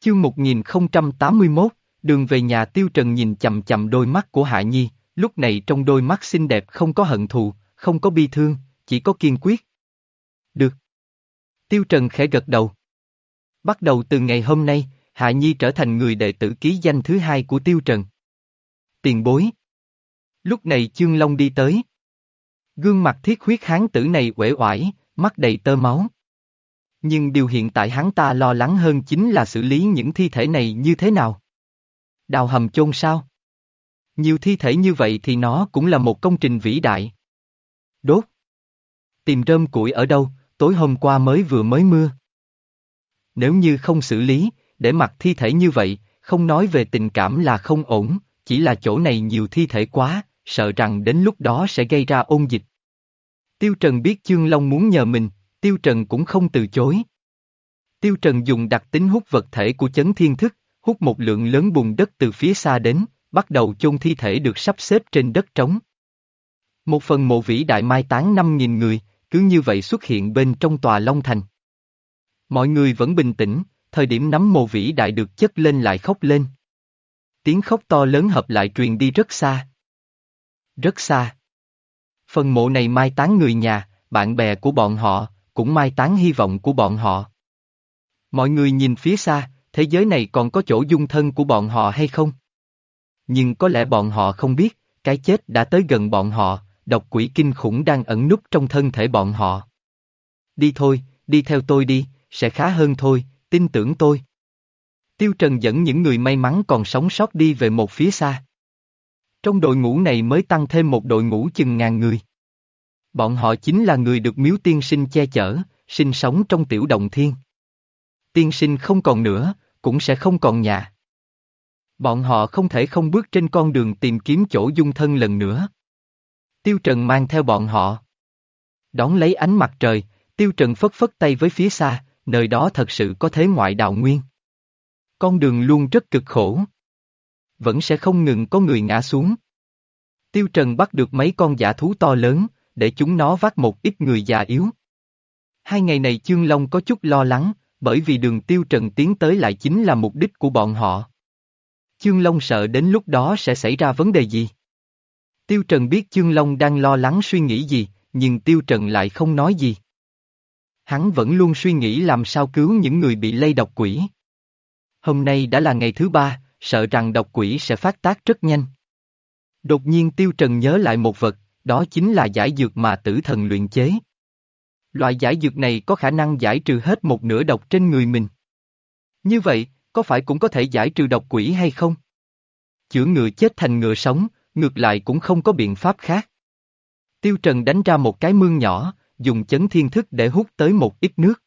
Chương 1081, đường về nhà Tiêu Trần nhìn chầm chầm đôi mắt của Hạ Nhi, lúc này trong đôi mắt xinh đẹp không có hận thù, không có bi thương, chỉ có kiên quyết. Được. Tiêu Trần khẽ gật đầu. Bắt đầu từ ngày hôm nay, Hạ Nhi trở thành người đệ tử ký danh thứ hai của Tiêu Trần. Tiền bối. Lúc này Chương Long đi tới. Gương mặt thiết huyết hán tử này uể oải, mắt đầy tơ máu. Nhưng điều hiện tại hắn ta lo lắng hơn chính là xử lý những thi thể này như thế nào. Đào hầm chôn sao? Nhiều thi thể như vậy thì nó cũng là một công trình vĩ đại. Đốt. Tìm rơm củi ở đâu, tối hôm qua mới vừa mới mưa. Nếu như không xử lý, để mặc thi thể như vậy, không nói về tình cảm là không ổn, chỉ là chỗ này nhiều thi thể quá, sợ rằng đến lúc đó sẽ gây ra ôn dịch. Tiêu Trần biết Chương Long muốn nhờ mình, Tiêu Trần cũng không từ chối. Tiêu Trần dùng đặc tính hút vật thể của chấn thiên thức, hút một lượng lớn bùn đất từ phía xa đến, bắt đầu chôn thi thể được sắp xếp trên đất trống. Một phần mộ vĩ đại mai táng 5.000 người, cứ như vậy xuất hiện bên trong tòa Long Thành. Mọi người vẫn bình tĩnh, thời điểm nắm mộ vĩ đại được chất lên lại khóc lên. Tiếng khóc to lớn hợp lại truyền đi rất xa. Rất xa. Phần mộ này mai táng người nhà, bạn bè của bọn họ, cũng mai táng hy vọng của bọn họ. Mọi người nhìn phía xa, thế giới này còn có chỗ dung thân của bọn họ hay không? Nhưng có lẽ bọn họ không biết, cái chết đã tới gần bọn họ, độc quỷ kinh khủng đang ẩn núp trong thân thể bọn họ. Đi thôi, đi theo tôi đi, sẽ khá hơn thôi, tin tưởng tôi. Tiêu Trần dẫn những người may mắn còn sống sót đi về một phía xa. Trong đội ngũ này mới tăng thêm một đội ngũ chừng ngàn người. Bọn họ chính là người được miếu tiên sinh che chở, sinh sống trong tiểu đồng thiên. Tiên sinh không còn nữa, cũng sẽ không còn nhà. Bọn họ không thể không bước trên con đường tìm kiếm chỗ dung thân lần nữa. Tiêu Trần mang theo bọn họ. Đón lấy ánh mặt trời, Tiêu Trần phất phất tay với phía xa, nơi đó thật sự có thế ngoại đạo nguyên. Con đường luôn rất cực khổ. Vẫn sẽ không ngừng có người ngã xuống. Tiêu Trần bắt được mấy con giả thú to lớn, để chúng nó vác một ít người già yếu. Hai ngày này Chương Long có chút lo lắng, bởi vì đường Tiêu Trần tiến tới lại chính là mục đích của bọn họ. Chương Long sợ đến lúc đó sẽ xảy ra vấn đề gì. Tiêu Trần biết Chương Long đang lo lắng suy nghĩ gì, nhưng Tiêu Trần lại không nói gì. Hắn vẫn luôn suy nghĩ làm sao cứu những người bị lây độc quỷ. Hôm nay đã là ngày thứ ba, sợ rằng độc quỷ sẽ phát tác rất nhanh. Đột nhiên Tiêu Trần nhớ lại một vật, đó chính là giải dược mà tử thần luyện chế. Loại giải dược này có khả năng giải trừ hết một nửa độc trên người mình. Như vậy, có phải cũng có thể giải trừ độc quỷ hay không? Chữa ngựa chết thành ngựa sống, ngược lại cũng không có biện pháp khác. Tiêu Trần đánh ra một cái mương nhỏ, dùng chấn thiên thức để hút tới một ít nước.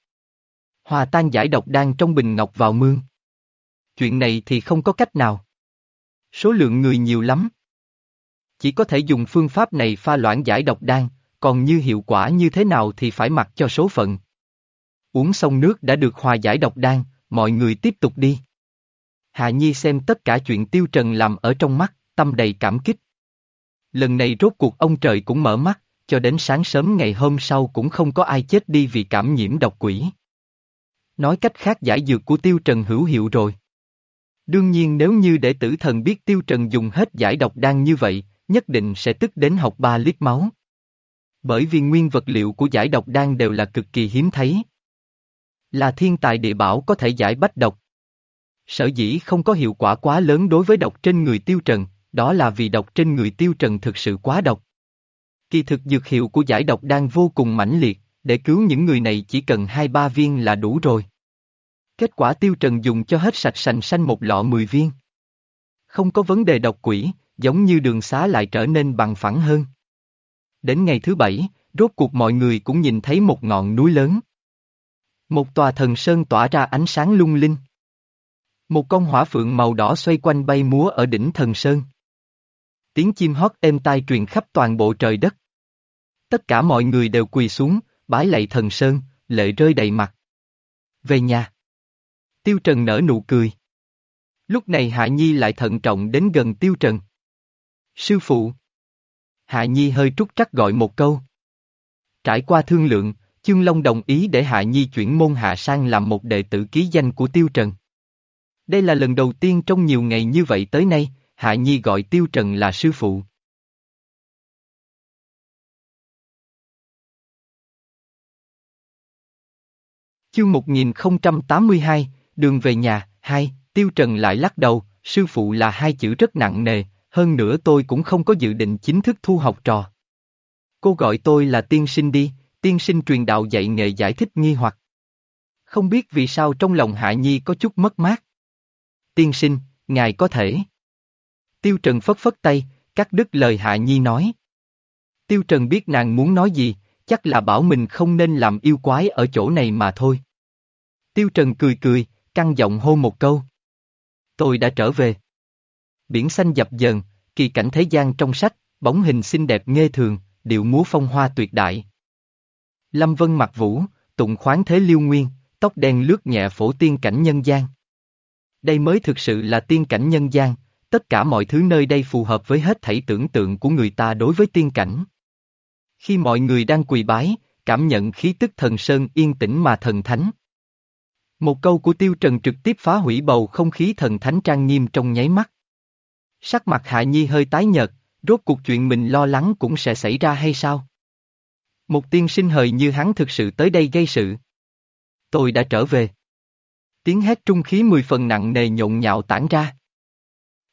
Hòa tan giải độc đang trong bình ngọc vào mương. Chuyện này thì không có cách nào. Số lượng người nhiều lắm. Chỉ có thể dùng phương pháp này pha loãng giải độc đan, còn như hiệu quả như thế nào thì phải mặc cho số phận. Uống xong nước đã được hòa giải độc đan, mọi người tiếp tục đi. Hạ Nhi xem tất cả chuyện Tiêu Trần làm ở trong mắt, tâm đầy cảm kích. Lần này rốt cuộc ông trời cũng mở mắt, cho đến sáng sớm ngày hôm sau cũng không có ai chết đi vì cảm nhiễm độc quỷ. Nói cách khác giải dược của Tiêu Trần hữu hiệu rồi. Đương nhiên nếu như để tử thần biết Tiêu Trần dùng hết giải độc đan như vậy, nhất định sẽ tức đến học ba lít máu. Bởi vì nguyên vật liệu của giải độc đan đều là cực kỳ hiếm thấy. Là thiên tài địa bảo có thể giải bách độc. Sở dĩ không có hiệu quả quá lớn đối với độc trên người tiêu trần, đó là vì độc trên người tiêu trần thực sự quá độc. Kỳ thực dược hiệu của giải độc đan vô cùng mãnh liệt, để cứu những người này chỉ cần 2-3 viên là đủ rồi. Kết quả tiêu trần dùng cho hết sạch sành xanh một lọ 10 viên. Không có vấn đề độc quỷ, giống như đường xá lại trở nên bằng phẳng hơn. Đến ngày thứ bảy, rốt cuộc mọi người cũng nhìn thấy một ngọn núi lớn. Một tòa thần sơn tỏa ra ánh sáng lung linh. Một con hỏa phượng màu đỏ xoay quanh bay múa ở đỉnh thần sơn. Tiếng chim hót êm tai truyền khắp toàn bộ trời đất. Tất cả mọi người đều quỳ xuống, bái lạy thần sơn, lệ rơi đầy mặt. Về nhà. Tiêu Trần nở nụ cười. Lúc này Hạ Nhi lại thận trọng đến gần Tiêu Trần. Sư phụ. Hạ Nhi hơi trúc trắc gọi một câu. Trải qua thương lượng, Chương Long đồng ý để Hạ Nhi chuyển môn hạ sang làm một đệ tử ký danh của Tiêu Trần. Đây là lần đầu tiên trong nhiều ngày như vậy tới nay, Hạ Nhi gọi Tiêu Trần là sư phụ. Chương 1082, đường về nhà, hai, Tiêu Trần lại lắc đầu, sư phụ là hai chữ rất nặng nề, hơn nữa tôi cũng không có dự định chính thức thu học trò. Cô gọi tôi là tiên sinh đi, tiên sinh truyền đạo dạy nghề giải thích nghi hoặc. Không biết vì sao trong lòng Hạ Nhi có chút mất mát. Tiên sinh, ngài có thể. Tiêu Trần phất phất tay, cắt đứt lời Hạ Nhi nói. Tiêu Trần biết nàng muốn nói gì, chắc là bảo mình không nên làm yêu quái ở chỗ này mà thôi. Tiêu Trần cười cười, căng giọng hô một câu. Tôi đã trở về. Biển xanh dập dờn, kỳ cảnh thế gian trong sách, bóng hình xinh đẹp nghê thường, điệu múa phong hoa tuyệt đại. Lâm Vân mặc vũ, tụng khoáng thế liêu nguyên, tóc đen lướt nhẹ phổ tiên cảnh nhân gian. Đây mới thực sự là tiên cảnh nhân gian, tất cả mọi thứ nơi đây phù hợp với hết thảy tưởng tượng của người ta đối với tiên cảnh. Khi mọi người đang quỳ bái, cảm nhận khí tức thần sơn yên tĩnh mà thần thánh. Một câu của Tiêu Trần trực tiếp phá hủy bầu không khí thần thánh trang nghiêm trong nháy mắt. Sắc mặt Hạ Nhi hơi tái nhợt, rốt cuộc chuyện mình lo lắng cũng sẽ xảy ra hay sao? Một tiên sinh hời như hắn thực sự tới đây gây sự. Tôi đã trở về. Tiếng hét trung khí mười phần nặng nề nhộn nhạo tản ra.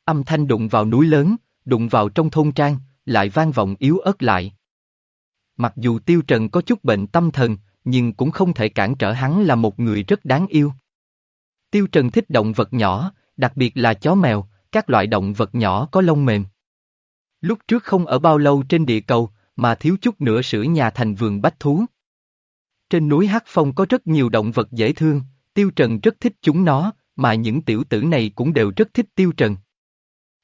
Âm thanh đụng vào núi lớn, đụng vào trong thôn trang, lại vang vọng yếu ớt lại. Mặc dù Tiêu Trần có chút bệnh tâm thần, nhưng cũng không thể cản trở hắn là một người rất đáng yêu. Tiêu Trần thích động vật nhỏ, đặc biệt là chó mèo, các loại động vật nhỏ có lông mềm. Lúc trước không ở bao lâu trên địa cầu, mà thiếu chút nữa sửa nhà thành vườn bách thú. Trên núi Hắc Phong có rất nhiều động vật dễ thương, Tiêu Trần rất thích chúng nó, mà những tiểu tử này cũng đều rất thích Tiêu Trần.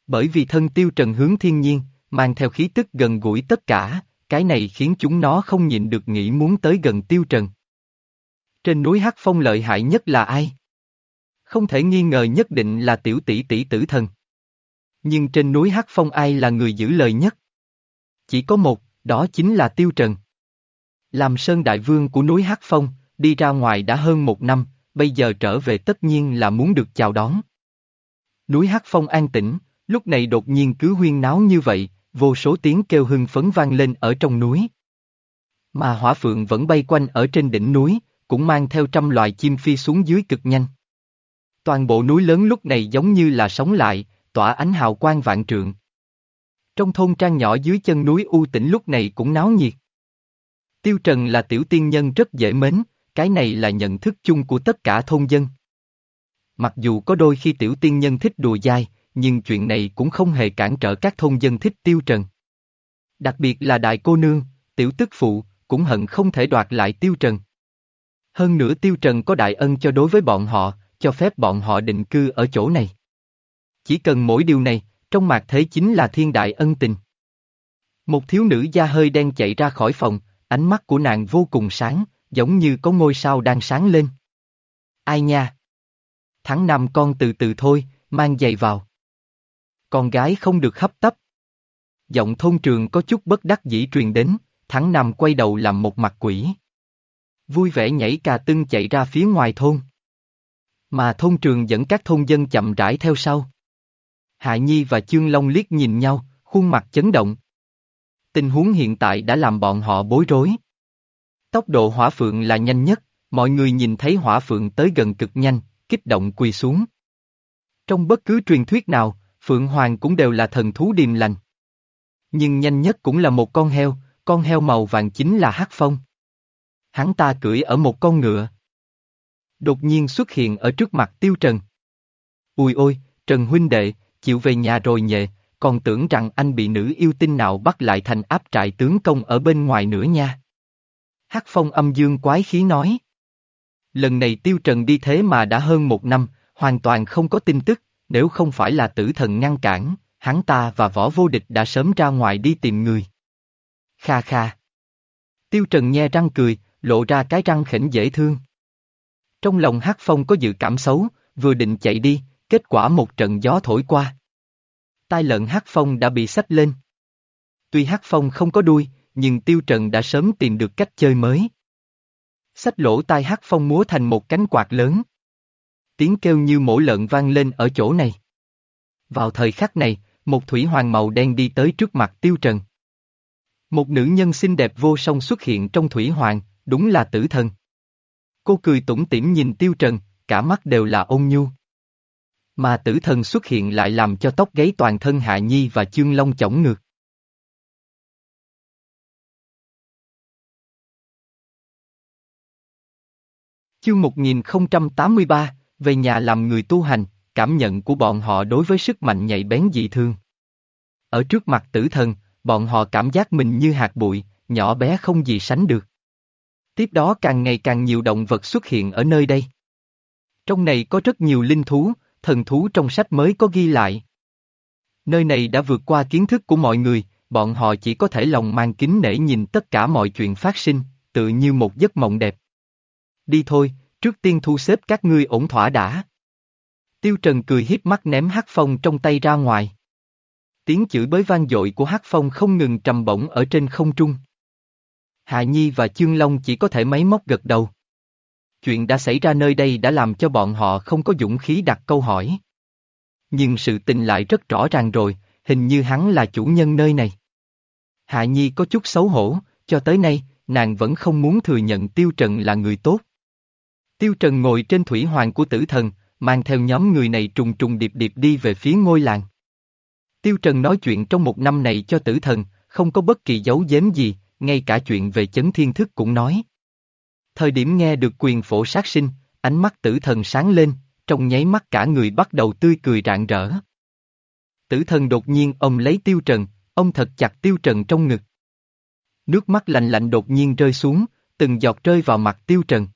Bởi vì thân Tiêu Trần hướng thiên nhiên, mang theo khí tức gần gũi tất cả, cái này khiến chúng nó không nhịn được nghĩ muốn tới gần Tiêu Trần. Trên núi Hắc Phong lợi hại nhất là ai? Không thể nghi ngờ nhất định là tiểu tỷ tỷ tử thần. Nhưng trên núi Hắc Phong ai là người giữ lời nhất? Chỉ có một, đó chính là Tiêu Trần. Làm Sơn Đại Vương của núi Hắc Phong, đi ra ngoài đã hơn một năm, bây giờ trở về tất nhiên là muốn được chào đón. Núi Hắc Phong an tĩnh, lúc này đột nhiên cứ huyên náo như vậy, vô số tiếng kêu hưng phấn vang lên ở trong núi. Mà hỏa phượng vẫn bay quanh ở trên đỉnh núi, cũng mang theo trăm loài chim phi xuống dưới cực nhanh. Toàn bộ núi lớn lúc này giống như là sống lại, tỏa ánh hào quang vạn trượng. Trong thôn trang nhỏ dưới chân núi U tĩnh lúc này cũng náo nhiệt. Tiêu Trần là tiểu tiên nhân rất dễ mến, cái này là nhận thức chung của tất cả thôn dân. Mặc dù có đôi khi tiểu tiên nhân thích đùa dai, nhưng chuyện này cũng không hề cản trở các thôn dân thích Tiêu Trần. Đặc biệt là đại cô nương, tiểu tức phụ, cũng hận không thể đoạt lại Tiêu Trần. Hơn nữa Tiêu Trần có đại ân cho đối với bọn họ, cho phép bọn họ định cư ở chỗ này. Chỉ cần mỗi điều này, trong mạc thế chính là thiên đại ân tình. Một thiếu nữ da hơi đen chạy ra khỏi phòng, ánh mắt của nàng vô cùng sáng, giống như có ngôi sao đang sáng lên. Ai nha? Tháng năm con từ từ thôi, mang giày vào. Con gái không được hấp tấp. Giọng thôn trường có chút bất đắc dĩ truyền đến, tháng năm quay đầu làm một mặt quỷ. Vui vẻ nhảy cà tưng chạy ra phía ngoài thôn. Mà thôn trường dẫn các thôn dân chậm rãi theo sau. Hạ Nhi và Chương Long liếc nhìn nhau, khuôn mặt chấn động. Tình huống hiện tại đã làm bọn họ bối rối. Tốc độ hỏa phượng là nhanh nhất, mọi người nhìn thấy hỏa phượng tới gần cực nhanh, kích động quỳ xuống. Trong bất cứ truyền thuyết nào, Phượng Hoàng cũng đều là thần thú điềm lành. Nhưng nhanh nhất cũng là một con heo, con heo màu vàng chính là Hắc Phong. Hắn ta cưỡi ở một con ngựa. Đột nhiên xuất hiện ở trước mặt Tiêu Trần. Ui ôi, Trần huynh đệ, chịu về nhà rồi nhẹ, còn tưởng rằng anh bị nữ yêu tinh nào bắt lại thành áp trại tướng công ở bên ngoài nữa nha. Hắc Phong âm dương quái khí nói. Lần này Tiêu Trần đi thế mà đã hơn một năm, hoàn toàn không có tin tức, nếu không phải là tử thần ngăn cản, hắn ta và võ vô địch đã sớm ra ngoài đi tìm người. Kha kha. Tiêu Trần nhe răng cười, lộ ra cái răng khỉnh dễ thương. Trong lòng Hắc Phong có dự cảm xấu, vừa định chạy đi, kết quả một trận gió thổi qua. Tai lợn Hắc Phong đã bị sách lên. Tuy Hắc Phong không có đuôi, nhưng Tiêu Trần đã sớm tìm được cách chơi mới. Sách lỗ tai Hắc Phong múa thành một cánh quạt lớn. tiếng kêu như mổ lợn vang lên ở chỗ này. Vào thời khắc này, một thủy hoàng màu đen đi tới trước mặt Tiêu Trần. Một nữ nhân xinh đẹp vô song xuất hiện trong thủy hoàng, đúng là tử thần. Cô cười tủm tỉm nhìn Tiêu Trần, cả mắt đều là ôn nhu. Mà tử thần xuất hiện lại làm cho tóc gáy toàn thân Hạ Nhi và Chương Long chổng ngược. Chương 1083, về nhà làm người tu hành, cảm nhận của bọn họ đối với sức mạnh nhạy bén dị thương. Ở trước mặt tử thần, bọn họ cảm giác mình như hạt bụi, nhỏ bé không gì sánh được. Tiếp đó càng ngày càng nhiều động vật xuất hiện ở nơi đây. Trong này có rất nhiều linh thú, thần thú trong sách mới có ghi lại. Nơi này đã vượt qua kiến thức của mọi người, bọn họ chỉ có thể lòng mang kính nể nhìn tất cả mọi chuyện phát sinh, tự như một giấc mộng đẹp. Đi thôi, trước tiên thu xếp các ngươi ổn thỏa đã. Tiêu Trần cười hiếp mắt ném hắc phong trong tay ra ngoài. Tiếng chửi bới vang dội của hắc phong không ngừng trầm bổng ở trên không trung. Hạ Nhi và Chương Long chỉ có thể máy móc gật đầu. Chuyện đã xảy ra nơi đây đã làm cho bọn họ không có dũng khí đặt câu hỏi. Nhưng sự tình lại rất rõ ràng rồi, hình như hắn là chủ nhân nơi này. Hạ Nhi có chút xấu hổ, cho tới nay, nàng vẫn không muốn thừa nhận Tiêu Trần là người tốt. Tiêu Trần ngồi trên thủy hoàng của tử thần, mang theo nhóm người này trùng trùng điệp điệp đi về phía ngôi làng. Tiêu Trần nói chuyện trong một năm này cho tử thần, không có bất kỳ dấu giếm gì, ngay cả chuyện về chấn thiên thức cũng nói. Thời điểm nghe được quyền phổ sát sinh, ánh mắt tử thần sáng lên, trong nháy mắt cả người bắt đầu tươi cười rạng rỡ. Tử thần đột nhiên ông lấy tiêu trần, ông thật chặt tiêu trần trong ngực. Nước mắt lạnh lạnh đột nhiên rơi xuống, từng giọt rơi vào mặt tiêu trần.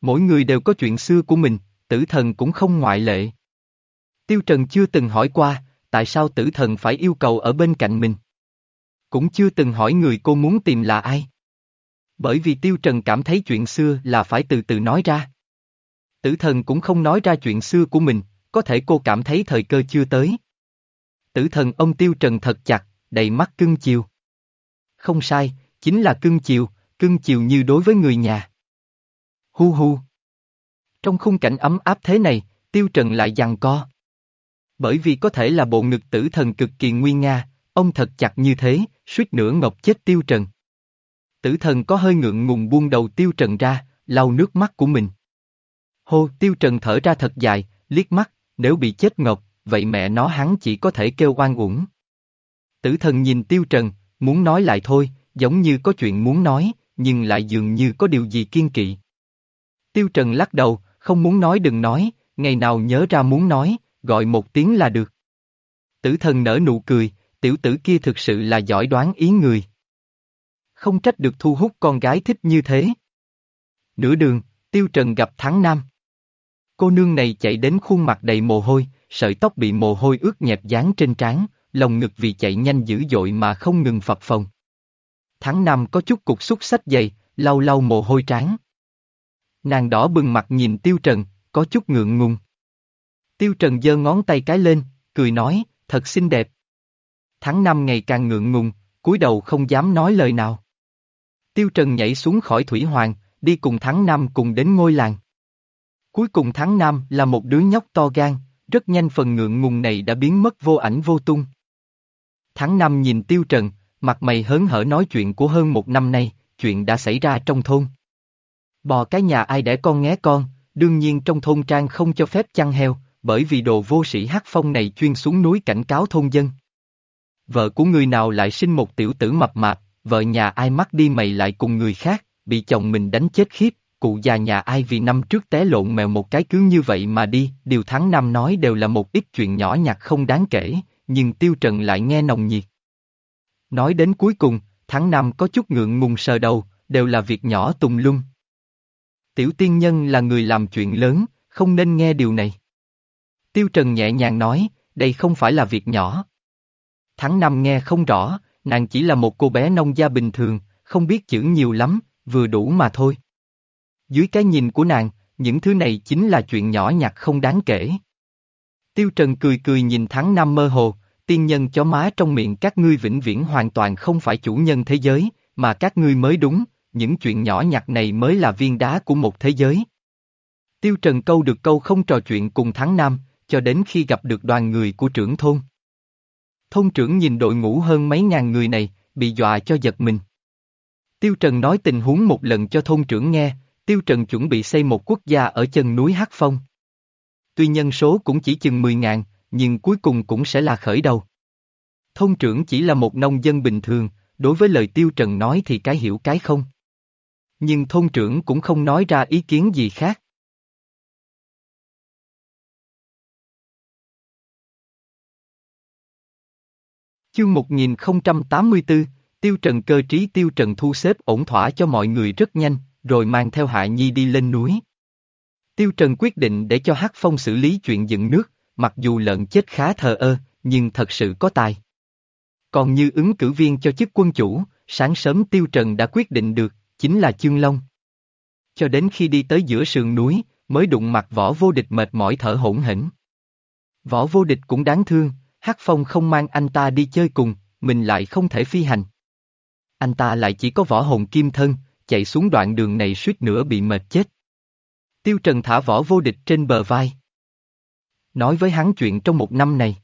Mỗi người đều có chuyện xưa của mình, tử thần cũng không ngoại lệ. Tiêu trần chưa từng hỏi qua, tại sao tử thần phải yêu cầu ở bên cạnh mình. Cũng chưa từng hỏi người cô muốn tìm là ai. Bởi vì Tiêu Trần cảm thấy chuyện xưa là phải từ từ nói ra. Tử thần cũng không nói ra chuyện xưa của mình, có thể cô cảm thấy thời cơ chưa tới. Tử thần ông Tiêu Trần thật chặt, đầy mắt cưng chiều. Không sai, chính là cưng chiều, cưng chiều như đối với người nhà. Hu hu. Trong khung cảnh ấm áp thế này, Tiêu Trần lại giằng co. Bởi vì có thể là bộ ngực tử thần cực kỳ nguy nga, ông thật chặt như thế, suýt nữa ngọc chết Tiêu Trần. Tử thần có hơi ngượng ngùng buông đầu Tiêu Trần ra, lau nước mắt của mình. Hô, Tiêu Trần thở ra thật dài, liếc mắt, nếu bị chết ngọc, vậy mẹ nó hắn chỉ có thể kêu oan uổng. Tử thần nhìn Tiêu Trần, muốn nói lại thôi, giống như có chuyện muốn nói, nhưng lại dường như có điều gì kiên kỵ. Tiêu Trần lắc đầu, không muốn nói đừng nói, ngày nào nhớ ra muốn nói, gọi một tiếng là được. Tử thần nở nụ cười, tiểu tử kia thực sự là giỏi đoán ý người. Không trách được thu hút con gái thích như thế. Nửa đường, Tiêu Trần gặp Thắng Nam. Cô nương này chạy đến khuôn mặt đầy mồ hôi, sợi tóc bị mồ hôi ướt nhẹp dán trên trán, lòng ngực vì chạy nhanh dữ dội mà không ngừng phập phồng. Thắng Nam có chút cục xúc sách dày, lau lau mồ hôi trán. Nàng đỏ bừng mặt nhìn Tiêu Trần, có chút ngượng ngùng. Tiêu Trần giơ ngón tay cái lên, cười nói, thật xinh đẹp. Tháng năm ngày càng ngượng ngùng, cúi đầu không dám nói lời nào. Tiêu Trần nhảy xuống khỏi Thủy Hoàng, đi cùng tháng năm cùng đến ngôi làng. Cuối cùng tháng năm là một đứa nhóc to gan, rất nhanh phần ngượng ngùng này đã biến mất vô ảnh vô tung. Tháng năm nhìn Tiêu Trần, mặt mày hớn hở nói chuyện của hơn một năm nay, chuyện đã xảy ra trong thôn. Bò cái nhà ai để con nghé con, đương nhiên trong thôn trang không cho phép chăn heo, bởi vì đồ vô sĩ hắc phong này chuyên xuống núi cảnh cáo thôn dân. Vợ của người nào lại sinh một tiểu tử mập mạp, vợ nhà ai mắc đi mày lại cùng người khác, bị chồng mình đánh chết khiếp, cụ già nhà ai vì năm trước té lộn mèo một cái cứ như vậy mà đi, điều tháng năm nói đều là một ít chuyện nhỏ nhặt không đáng kể, nhưng Tiêu Trần lại nghe nồng nhiệt. Nói đến cuối cùng, tháng năm có chút ngượng ngùng sờ đầu, đều là việc nhỏ tùng lung. Tiểu tiên nhân là người làm chuyện lớn, không nên nghe điều này. Tiêu Trần nhẹ nhàng nói, đây không phải là việc nhỏ. Tháng năm nghe không rõ, nàng chỉ là một cô bé nông gia bình thường, không biết chữ nhiều lắm, vừa đủ mà thôi. Dưới cái nhìn của nàng, những thứ này chính là chuyện nhỏ nhặt không đáng kể. Tiêu Trần cười cười nhìn tháng năm mơ hồ, tiên nhân chó má trong miệng các ngươi vĩnh viễn hoàn toàn không phải chủ nhân thế giới, mà các ngươi mới đúng, những chuyện nhỏ nhặt này mới là viên đá của một thế giới. Tiêu Trần câu được câu không trò chuyện cùng Thắng Nam, cho đến khi gặp được đoàn người của trưởng thôn. Thôn trưởng nhìn đội ngũ hơn mấy ngàn người này, bị dọa cho giật mình. Tiêu Trần nói tình huống một lần cho thôn trưởng nghe, Tiêu Trần chuẩn bị xây một quốc gia ở chân núi Hắc Phong. Tuy nhân số cũng chỉ chừng 10 ngàn, nhưng cuối cùng cũng sẽ là khởi đầu. Thôn trưởng chỉ là một nông dân bình thường, đối với lời Tiêu Trần nói thì cái hiểu cái không. Nhưng thôn trưởng cũng không nói ra ý kiến gì khác. Chương 1084, Tiêu Trần cơ trí Tiêu Trần thu xếp ổn thỏa cho mọi người rất nhanh, rồi mang theo Hạ Nhi đi lên núi. Tiêu Trần quyết định để cho Hắc Phong xử lý chuyện dựng nước, mặc dù lợn chết khá thờ ơ, nhưng thật sự có tài. Còn như ứng cử viên cho chức quân chủ, sáng sớm Tiêu Trần đã quyết định được, chính là Chương Long. Cho đến khi đi tới giữa sườn núi, mới đụng mặt võ vô địch mệt mỏi thở hỗn hển. Võ vô địch cũng đáng thương, Hắc Phong không mang anh ta đi chơi cùng, mình lại không thể phi hành. Anh ta lại chỉ có võ hồn kim thân, chạy xuống đoạn đường này suýt nữa bị mệt chết. Tiêu Trần thả võ vô địch trên bờ vai. Nói với hắn chuyện trong một năm này.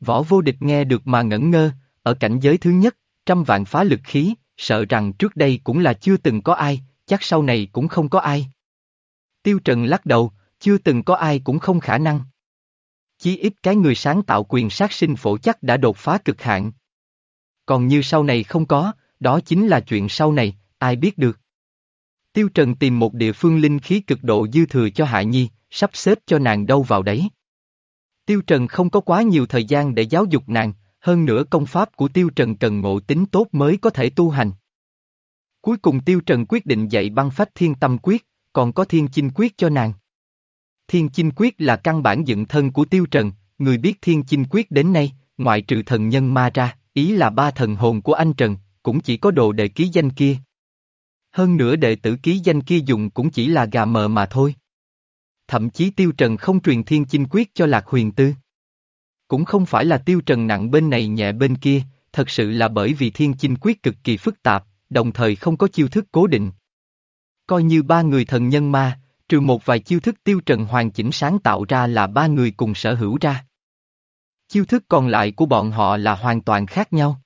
Võ vô địch nghe được mà ngẩn ngơ, ở cảnh giới thứ nhất, trăm vạn phá lực khí, sợ rằng trước đây cũng là chưa từng có ai, chắc sau này cũng không có ai. Tiêu Trần lắc đầu, chưa từng có ai cũng không khả năng. Chí ít cái người sáng tạo quyền sát sinh phổ chắc đã đột phá cực hạn. Còn như sau này không có, đó chính là chuyện sau này, ai biết được. Tiêu Trần tìm một địa phương linh khí cực độ dư thừa cho Hạ Nhi, sắp xếp cho nàng đâu vào đấy. Tiêu Trần không có quá nhiều thời gian để giáo dục nàng, hơn nữa công pháp của Tiêu Trần cần ngộ tính tốt mới có thể tu hành. Cuối cùng Tiêu Trần quyết định dạy băng phách thiên tâm quyết, còn có thiên chinh quyết cho nàng. Thiên chinh quyết là căn bản dựng thân của Tiêu Trần, người biết thiên chinh quyết đến nay, ngoại trừ thần nhân ma ra, ý là ba thần hồn của anh Trần, cũng chỉ có đồ đệ ký danh kia. Hơn nữa đệ tử ký danh kia dùng cũng chỉ là gà mờ mà thôi. Thậm chí Tiêu Trần không truyền thiên chinh quyết cho Lạc Huyền Tư. Cũng không phải là Tiêu Trần nặng bên này nhẹ bên kia, thật sự là bởi vì thiên chinh quyết cực kỳ phức tạp, đồng thời không có chiêu thức cố định. Coi như ba người thần nhân ma, trừ một vài chiêu thức Tiêu Trần hoàn chỉnh sáng tạo ra là ba người cùng sở hữu ra. Chiêu thức còn lại của bọn họ là hoàn toàn khác nhau.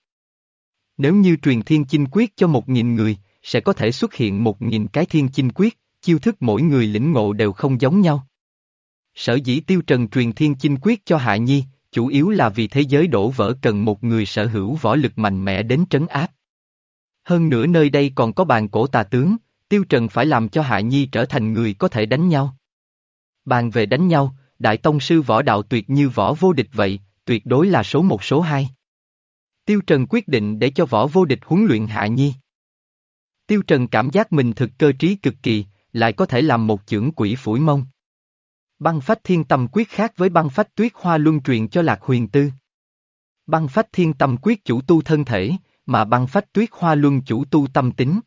Nếu như truyền thiên chinh quyết cho một nghìn người, sẽ có thể xuất hiện một nghìn cái thiên chinh quyết, chiêu thức mỗi người lĩnh ngộ đều không giống nhau. Sở dĩ tiêu trần truyền thiên chinh quyết cho Hạ Nhi, chủ yếu là vì thế giới đổ vỡ cần một người sở hữu võ lực mạnh mẽ đến trấn áp. Hơn nữa nơi đây còn có bàn cổ tà tướng, tiêu trần phải làm cho Hạ Nhi trở thành người có thể đánh nhau. Bàn về đánh nhau, Đại Tông Sư võ đạo tuyệt như võ vô địch vậy, tuyệt đối là số một số hai. Tiêu Trần quyết định để cho võ vô địch huấn luyện Hạ Nhi. Tiêu Trần cảm giác mình thực cơ trí cực kỳ, lại có thể làm một chưởng quỷ phủi mông. Băng phách thiên tâm quyết khác với băng phách tuyết hoa luân truyền cho Lạc Huyền Tư. Băng phách thiên tâm quyết chủ tu thân thể, mà băng phách tuyết hoa luân chủ tu tâm tính.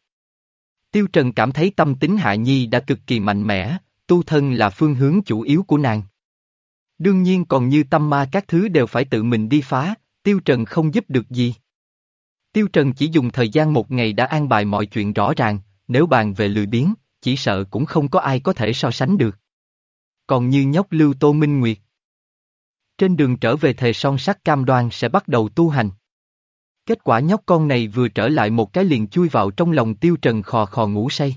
Tiêu Trần cảm thấy tâm tính Hạ Nhi đã cực kỳ mạnh mẽ, tu thân là phương hướng chủ yếu của nàng. Đương nhiên còn như tâm ma các thứ đều phải tự mình đi phá, Tiêu Trần không giúp được gì. Tiêu Trần chỉ dùng thời gian một ngày đã an bài mọi chuyện rõ ràng, nếu bàn về lười biếng, chỉ sợ cũng không có ai có thể so sánh được. Còn như nhóc Lưu Tô Minh Nguyệt. Trên đường trở về thề son sắt cam đoan sẽ bắt đầu tu hành. Kết quả nhóc con này vừa trở lại một cái liền chui vào trong lòng Tiêu Trần khò khò ngủ say.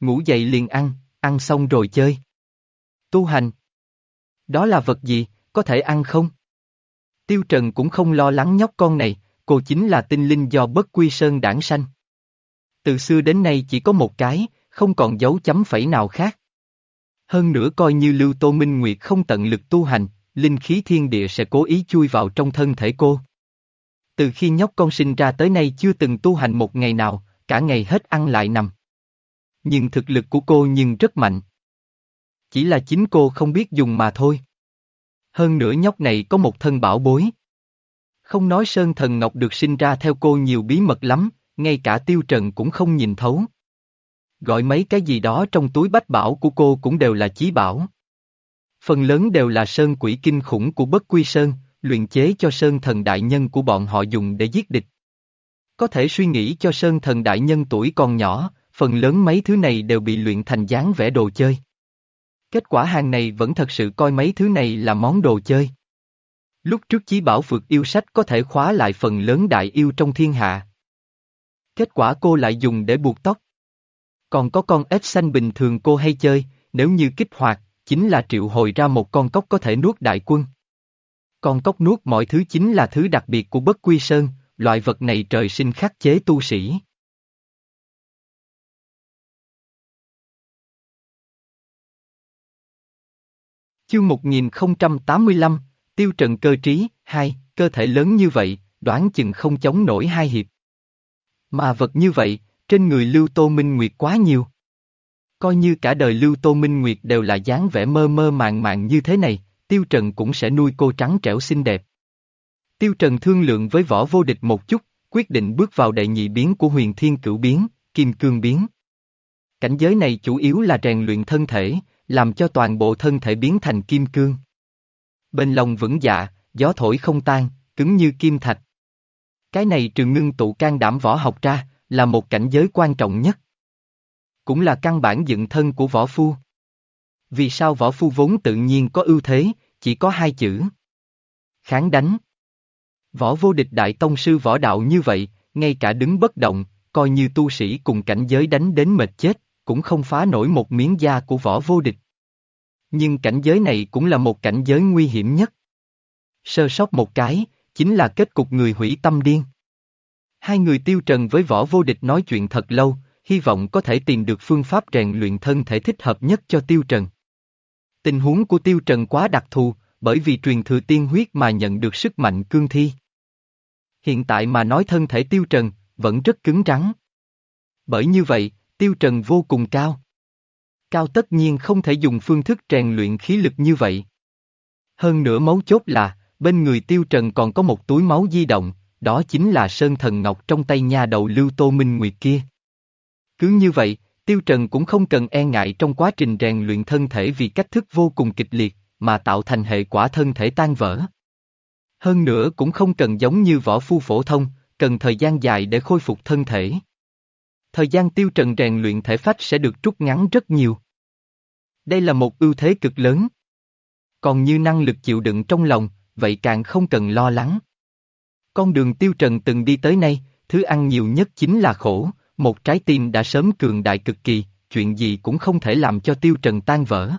Ngủ dậy liền ăn, ăn xong rồi chơi. Tu hành. Đó là vật gì, có thể ăn không? Tiêu Trần cũng không lo lắng nhóc con này, cô chính là tinh linh do bất quy sơn đảng sanh. Từ xưa đến nay chỉ có một cái, không còn dấu chấm phẩy nào khác. Hơn nữa coi như Lưu Tô Minh Nguyệt không tận lực tu hành, linh khí thiên địa sẽ cố ý chui vào trong thân thể cô. Từ khi nhóc con sinh ra tới nay chưa từng tu hành một ngày nào, cả ngày hết ăn lại nằm. Nhưng thực lực của cô nhưng rất mạnh. Chỉ là chính cô không biết dùng mà thôi. Hơn nữa nhóc này có một thân bảo bối. Không nói Sơn Thần Ngọc được sinh ra theo cô nhiều bí mật lắm, ngay cả Tiêu Trần cũng không nhìn thấu. Gọi mấy cái gì đó trong túi bách bảo của cô cũng đều là chí bảo. Phần lớn đều là Sơn quỷ kinh khủng của bất quy Sơn, luyện chế cho Sơn Thần Đại Nhân của bọn họ dùng để giết địch. Có thể suy nghĩ cho Sơn Thần Đại Nhân tuổi còn nhỏ, phần lớn mấy thứ này đều bị luyện thành dáng vẽ đồ chơi. Kết quả hàng này vẫn thật sự coi mấy thứ này là món đồ chơi. Lúc trước chí bảo phượt yêu sách có thể khóa lại phần lớn đại yêu trong thiên hạ. Kết quả cô lại dùng để buộc tóc. Còn có con ếch xanh bình thường cô hay chơi, nếu như kích hoạt, chính là triệu hồi ra một con cốc có thể nuốt đại quân. Con cốc nuốt mọi thứ chính là thứ đặc biệt của bất quy sơn, loại vật này trời sinh khắc chế tu sĩ. Chương 1085, Tiêu Trần cơ trí, hai, cơ thể lớn như vậy, đoán chừng không chống nổi hai hiệp. Mà vật như vậy, trên người Lưu Tô Minh Nguyệt quá nhiều. Coi như cả đời Lưu Tô Minh Nguyệt đều là dáng vẻ mơ mơ màng màng như thế này, Tiêu Trần cũng sẽ nuôi cô trắng trẻo xinh đẹp. Tiêu Trần thương lượng với võ vô địch một chút, quyết định bước vào đệ nhị biến của huyền thiên cửu biến, kim cương biến. Cảnh giới này chủ yếu là rèn luyện thân thể, làm cho toàn bộ thân thể biến thành kim cương. Bên lòng vững dạ, gió thổi không tan, cứng như kim thạch. Cái này trừ ngưng tụ can đảm võ học ra, là một cảnh giới quan trọng nhất. Cũng là căn bản dựng thân của võ phu. Vì sao võ phu vốn tự nhiên có ưu thế, chỉ có hai chữ. Kháng đánh. Võ vô địch đại tông sư võ đạo như vậy, ngay cả đứng bất động, coi như tu sĩ cùng cảnh giới đánh đến mệt chết, cũng không phá nổi một miếng da của võ vô địch. Nhưng cảnh giới này cũng là một cảnh giới nguy hiểm nhất. Sơ sót một cái, chính là kết cục người hủy tâm điên. Hai người tiêu trần với võ vô địch nói chuyện thật lâu, hy vọng có thể tìm được phương pháp rèn luyện thân thể thích hợp nhất cho tiêu trần. Tình huống của tiêu trần quá đặc thù, bởi vì truyền thừa tiên huyết mà nhận được sức mạnh cương thi. Hiện tại mà nói thân thể tiêu trần, vẫn rất cứng rắn. Bởi như vậy, tiêu trần vô cùng cao. Cao tất nhiên không thể dùng phương thức rèn luyện khí lực như vậy. Hơn nữa mấu chốt là, bên người tiêu trần còn có một túi máu di động, đó chính là sơn thần ngọc trong tay nha đầu lưu tô minh nguyệt kia. Cứ như vậy, tiêu trần cũng không cần e ngại trong quá trình rèn luyện thân thể vì cách thức vô cùng kịch liệt, mà tạo thành hệ quả thân thể tan vỡ. Hơn nữa cũng không cần giống như võ phu phổ thông, cần thời gian dài để khôi phục thân thể. Thời gian tiêu trần rèn luyện thể phách sẽ được rút ngắn rất nhiều. Đây là một ưu thế cực lớn. Còn như năng lực chịu đựng trong lòng, vậy càng không cần lo lắng. Con đường tiêu trần từng đi tới nay, thứ ăn nhiều nhất chính là khổ, một trái tim đã sớm cường đại cực kỳ, chuyện gì cũng không thể làm cho tiêu trần tan vỡ.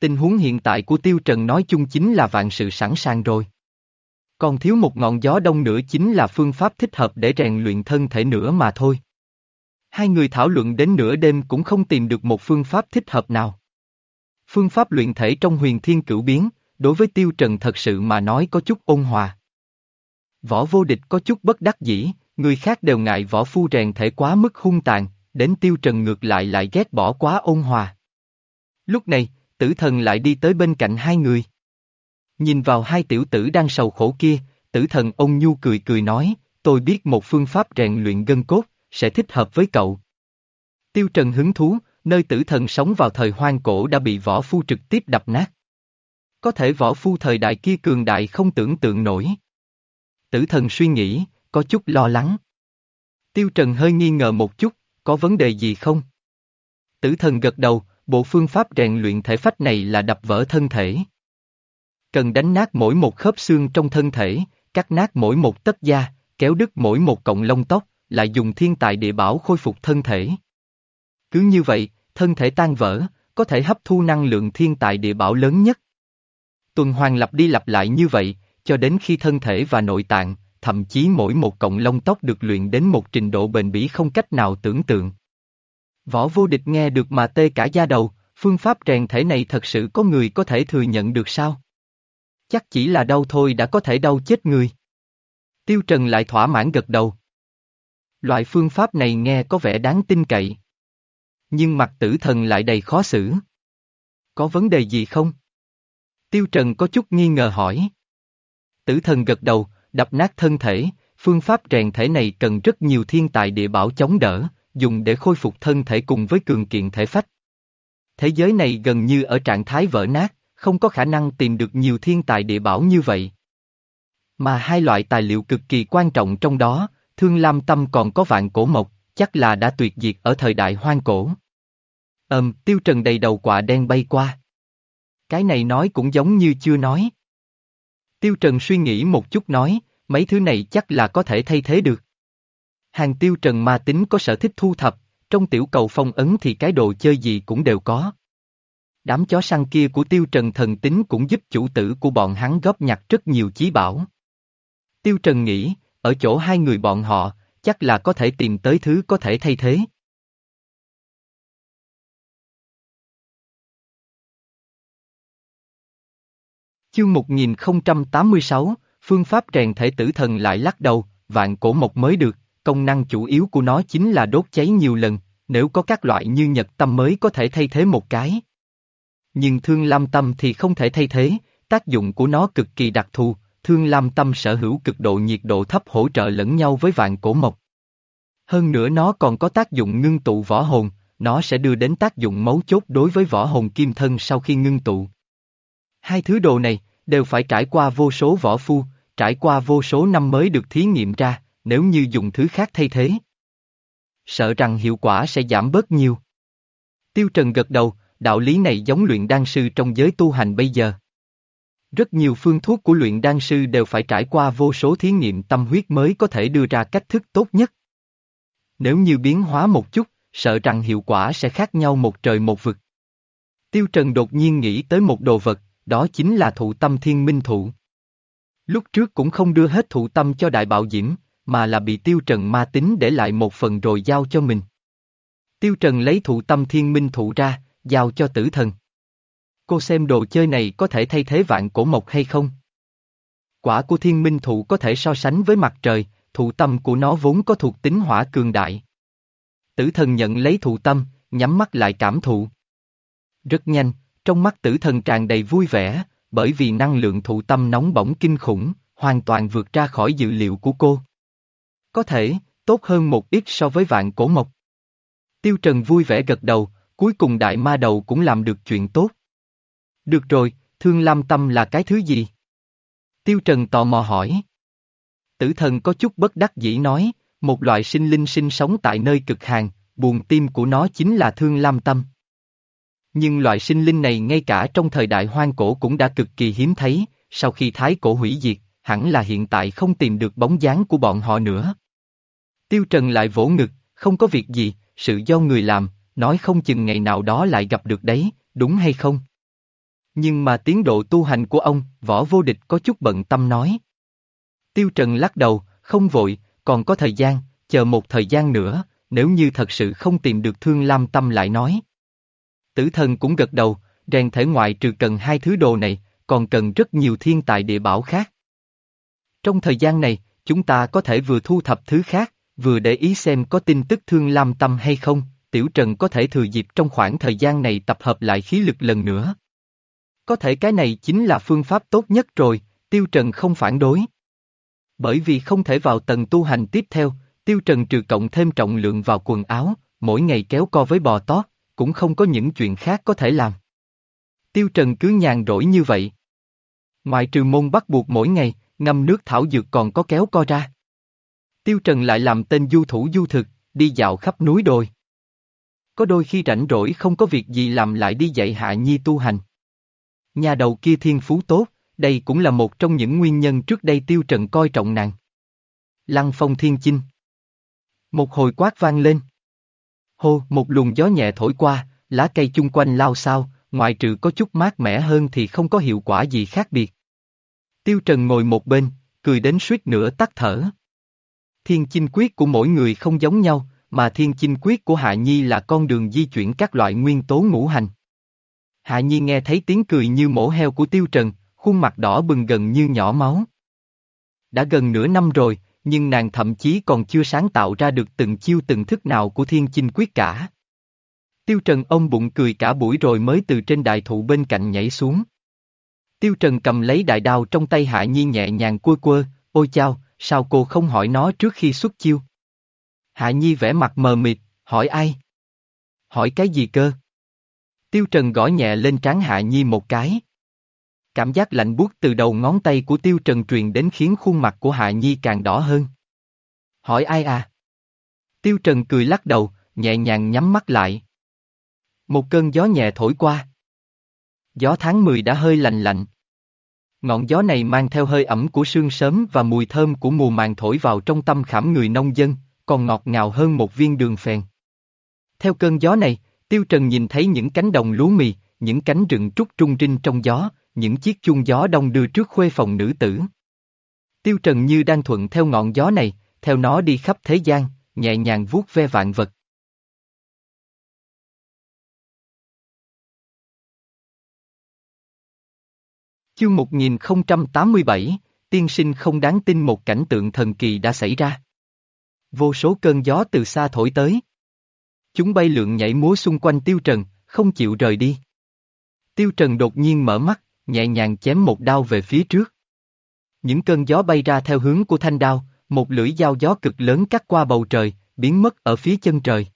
Tình huống hiện tại của tiêu trần nói chung chính là vạn sự sẵn sàng rồi. Còn thiếu một ngọn gió đông nữa chính là phương pháp thích hợp để rèn luyện thân thể nữa mà thôi. Hai người thảo luận đến nửa đêm cũng không tìm được một phương pháp thích hợp nào. Phương pháp luyện thể trong huyền thiên cửu biến, đối với tiêu trần thật sự mà nói có chút ôn hòa. Võ vô địch có chút bất đắc dĩ, người khác đều ngại võ phu rèn thể quá mức hung tàn, đến tiêu trần ngược lại lại ghét bỏ quá ôn hòa. Lúc này, tử thần lại đi tới bên cạnh hai người. Nhìn vào hai tiểu tử đang sầu khổ kia, tử thần ông nhu cười cười nói, tôi biết một phương pháp rèn luyện gân cốt, sẽ thích hợp với cậu. Tiêu Trần hứng thú, nơi tử thần sống vào thời hoang cổ đã bị võ phu trực tiếp đập nát. Có thể võ phu thời đại kia cường đại không tưởng tượng nổi. Tử thần suy nghĩ, có chút lo lắng. Tiêu Trần hơi nghi ngờ một chút, có vấn đề gì không? Tử thần gật đầu, bộ phương pháp rèn luyện thể phách này là đập vỡ thân thể. Cần đánh nát mỗi một khớp xương trong thân thể, cắt nát mỗi một tấc da, kéo đứt mỗi một cọng lông tóc, lại dùng thiên tài địa bảo khôi phục thân thể. Cứ như vậy, thân thể tan vỡ, có thể hấp thu năng lượng thiên tài địa bảo lớn nhất. Tuần hoàn lặp đi lặp lại như vậy, cho đến khi thân thể và nội tạng, thậm chí mỗi một cọng lông tóc được luyện đến một trình độ bền bỉ không cách nào tưởng tượng. Võ vô địch nghe được mà tê cả da đầu, phương pháp rèn thể này thật sự có người có thể thừa nhận được sao? Chắc chỉ là đau thôi đã có thể đau chết người. Tiêu Trần lại thỏa mãn gật đầu. Loại phương pháp này nghe có vẻ đáng tin cậy. Nhưng mặt tử thần lại đầy khó xử. Có vấn đề gì không? Tiêu Trần có chút nghi ngờ hỏi. Tử thần gật đầu, đập nát thân thể, phương pháp rèn thể này cần rất nhiều thiên tài địa bảo chống đỡ, dùng để khôi phục thân thể cùng với cường kiện thể phách. Thế giới này gần như ở trạng thái vỡ nát, không có khả năng tìm được nhiều thiên tài địa bảo như vậy. Mà hai loại tài liệu cực kỳ quan trọng trong đó, Thương Lam Tâm còn có vạn cổ mộc, chắc là đã tuyệt diệt ở thời đại hoang cổ. Ờm, Tiêu Trần đầy đầu quả đen bay qua. Cái này nói cũng giống như chưa nói. Tiêu Trần suy nghĩ một chút nói, mấy thứ này chắc là có thể thay thế được. Hàng Tiêu Trần ma tính có sở thích thu thập, trong tiểu cầu phong ấn thì cái đồ chơi gì cũng đều có. Đám chó săn kia của Tiêu Trần thần tính cũng giúp chủ tử của bọn hắn góp nhặt rất nhiều chí bảo. Tiêu Trần nghĩ, ở chỗ hai người bọn họ, chắc là có thể tìm tới thứ có thể thay thế. Chương 1086, phương pháp rèn thể tử thần lại lắc đầu, vạn cổ mộc mới được, công năng chủ yếu của nó chính là đốt cháy nhiều lần, nếu có các loại như nhật tâm mới có thể thay thế một cái. Nhưng thương lam tâm thì không thể thay thế, tác dụng của nó cực kỳ đặc thù, thương lam tâm sở hữu cực độ nhiệt độ thấp hỗ trợ lẫn nhau với vạn cổ mộc. Hơn nữa nó còn có tác dụng ngưng tụ võ hồn, nó sẽ đưa đến tác dụng mấu chốt đối với võ hồn kim thân sau khi ngưng tụ. Hai thứ đồ này, đều phải trải qua vô số võ phu, trải qua vô số năm mới được thí nghiệm ra, nếu như dùng thứ khác thay thế. Sợ rằng hiệu quả sẽ giảm bớt nhiều. Tiêu Trần gật đầu, đạo lý này giống luyện đan sư trong giới tu hành bây giờ. Rất nhiều phương thuốc của luyện đan sư đều phải trải qua vô số thí nghiệm tâm huyết mới có thể đưa ra cách thức tốt nhất. Nếu như biến hóa một chút, sợ rằng hiệu quả sẽ khác nhau một trời một vực. Tiêu Trần đột nhiên nghĩ tới một đồ vật, đó chính là thụ tâm thiên minh thụ. Lúc trước cũng không đưa hết thụ tâm cho đại bạo diễm, mà là bị Tiêu Trần ma tính để lại một phần rồi giao cho mình. Tiêu Trần lấy thụ tâm thiên minh thụ ra, giao cho tử thần. Cô xem đồ chơi này có thể thay thế vạn cổ mộc hay không? Quả của thiên minh thụ có thể so sánh với mặt trời, thụ tâm của nó vốn có thuộc tính hỏa cường đại. Tử thần nhận lấy thụ tâm, nhắm mắt lại cảm thụ. Rất nhanh, trong mắt tử thần tràn đầy vui vẻ, bởi vì năng lượng thụ tâm nóng bỏng kinh khủng, hoàn toàn vượt ra khỏi dự liệu của cô. Có thể, tốt hơn một ít so với vạn cổ mộc. Tiêu Trần vui vẻ gật đầu, cuối cùng đại ma đầu cũng làm được chuyện tốt. Được rồi, thương lam tâm là cái thứ gì? Tiêu Trần tò mò hỏi. Tử thần có chút bất đắc dĩ nói, một loại sinh linh sinh sống tại nơi cực hàn, buồn tim của nó chính là thương lam tâm. Nhưng loại sinh linh này ngay cả trong thời đại hoang cổ cũng đã cực kỳ hiếm thấy, sau khi thái cổ hủy diệt, hẳn là hiện tại không tìm được bóng dáng của bọn họ nữa. Tiêu Trần lại vỗ ngực, không có việc gì, sự do người làm, nói không chừng ngày nào đó lại gặp được đấy, đúng hay không? Nhưng mà tiến độ tu hành của ông, võ vô địch có chút bận tâm nói. Tiêu Trần lắc đầu, không vội, còn có thời gian, chờ một thời gian nữa, nếu như thật sự không tìm được thương lam tâm lại nói. Tử thần cũng gật đầu, rèn thể ngoại trừ cần hai thứ đồ này, còn cần rất nhiều thiên tài địa bảo khác. Trong thời gian này, chúng ta có thể vừa thu thập thứ khác, vừa để ý xem có tin tức thương lam tâm hay không, Tiểu Trần có thể thừa dịp trong khoảng thời gian này tập hợp lại khí lực lần nữa. Có thể cái này chính là phương pháp tốt nhất rồi, Tiêu Trần không phản đối. Bởi vì không thể vào tầng tu hành tiếp theo, Tiêu Trần trừ cộng thêm trọng lượng vào quần áo, mỗi ngày kéo co với bò tót, cũng không có những chuyện khác có thể làm. Tiêu Trần cứ nhàn rỗi như vậy. Ngoại trừ môn bắt buộc mỗi ngày, ngâm nước thảo dược còn có kéo co ra. Tiêu Trần lại làm tên du thủ du thực, đi dạo khắp núi đồi. Có đôi khi rảnh rỗi không có việc gì làm lại đi dạy Hạ Nhi tu hành. Nhà đầu kia thiên phú tốt, đây cũng là một trong những nguyên nhân trước đây Tiêu Trần coi trọng nàng. Lăng phong thiên chinh. Một hồi quát vang lên. Hô, một luồng gió nhẹ thổi qua, lá cây chung quanh lao sao, ngoại trừ có chút mát mẻ hơn thì không có hiệu quả gì khác biệt. Tiêu Trần ngồi một bên, cười đến suýt nữa tắt thở. Thiên chinh quyết của mỗi người không giống nhau, mà thiên chinh quyết của Hạ Nhi là con đường di chuyển các loại nguyên tố ngũ hành. Hạ Nhi nghe thấy tiếng cười như mổ heo của Tiêu Trần, khuôn mặt đỏ bừng gần như nhỏ máu. Đã gần nửa năm rồi, nhưng nàng thậm chí còn chưa sáng tạo ra được từng chiêu từng thức nào của thiên chinh quyết cả. Tiêu Trần ông bụng cười cả buổi rồi mới từ trên đại thụ bên cạnh nhảy xuống. Tiêu Trần cầm lấy đại đao trong tay Hạ Nhi nhẹ nhàng cua quơ, ôi chao, sao cô không hỏi nó trước khi xuất chiêu? Hạ Nhi vẽ mặt mờ mịt, hỏi ai? Hỏi cái gì cơ? Tiêu Trần gõ nhẹ lên trán Hạ Nhi một cái. Cảm giác lạnh buốt từ đầu ngón tay của Tiêu Trần truyền đến khiến khuôn mặt của Hạ Nhi càng đỏ hơn. Hỏi ai à? Tiêu Trần cười lắc đầu, nhẹ nhàng nhắm mắt lại. Một cơn gió nhẹ thổi qua. Gió tháng 10 đã hơi lạnh lạnh. Ngọn gió này mang theo hơi ẩm của sương sớm và mùi thơm của mùa màng thổi vào trong tâm khảm người nông dân, còn ngọt ngào hơn một viên đường phèn. Theo cơn gió này, Tiêu Trần nhìn thấy những cánh đồng lúa mì, những cánh rừng trúc trung rinh trong gió, những chiếc chuông gió đông đưa trước khuê phòng nữ tử. Tiêu Trần như đang thuận theo ngọn gió này, theo nó đi khắp thế gian, nhẹ nhàng vuốt ve vạn vật. Chương 1087, tiên sinh không đáng tin một cảnh tượng thần kỳ đã xảy ra. Vô số cơn gió từ xa thổi tới. Chúng bay lượn nhảy múa xung quanh Tiêu Trần, không chịu rời đi. Tiêu Trần đột nhiên mở mắt, nhẹ nhàng chém một đao về phía trước. Những cơn gió bay ra theo hướng của thanh đao, một lưỡi dao gió cực lớn cắt qua bầu trời, biến mất ở phía chân trời.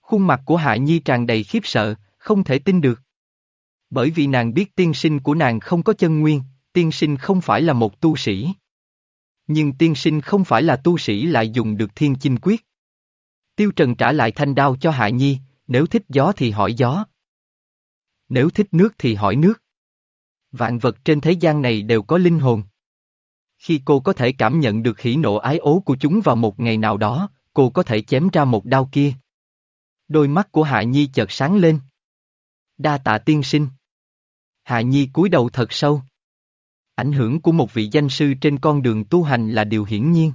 Khuôn mặt của Hạ Nhi tràn đầy khiếp sợ, không thể tin được. Bởi vì nàng biết tiên sinh của nàng không có chân nguyên, tiên sinh không phải là một tu sĩ. Nhưng tiên sinh không phải là tu sĩ lại dùng được thiên chinh quyết. Tiêu Trần trả lại thanh đao cho Hạ Nhi, nếu thích gió thì hỏi gió. Nếu thích nước thì hỏi nước. Vạn vật trên thế gian này đều có linh hồn. Khi cô có thể cảm nhận được hỉ nộ ái ố của chúng vào một ngày nào đó, cô có thể chém ra một đao kia. Đôi mắt của Hạ Nhi chợt sáng lên. Đa tạ tiên sinh. Hạ Nhi cúi đầu thật sâu. Ảnh hưởng của một vị danh sư trên con đường tu hành là điều hiển nhiên.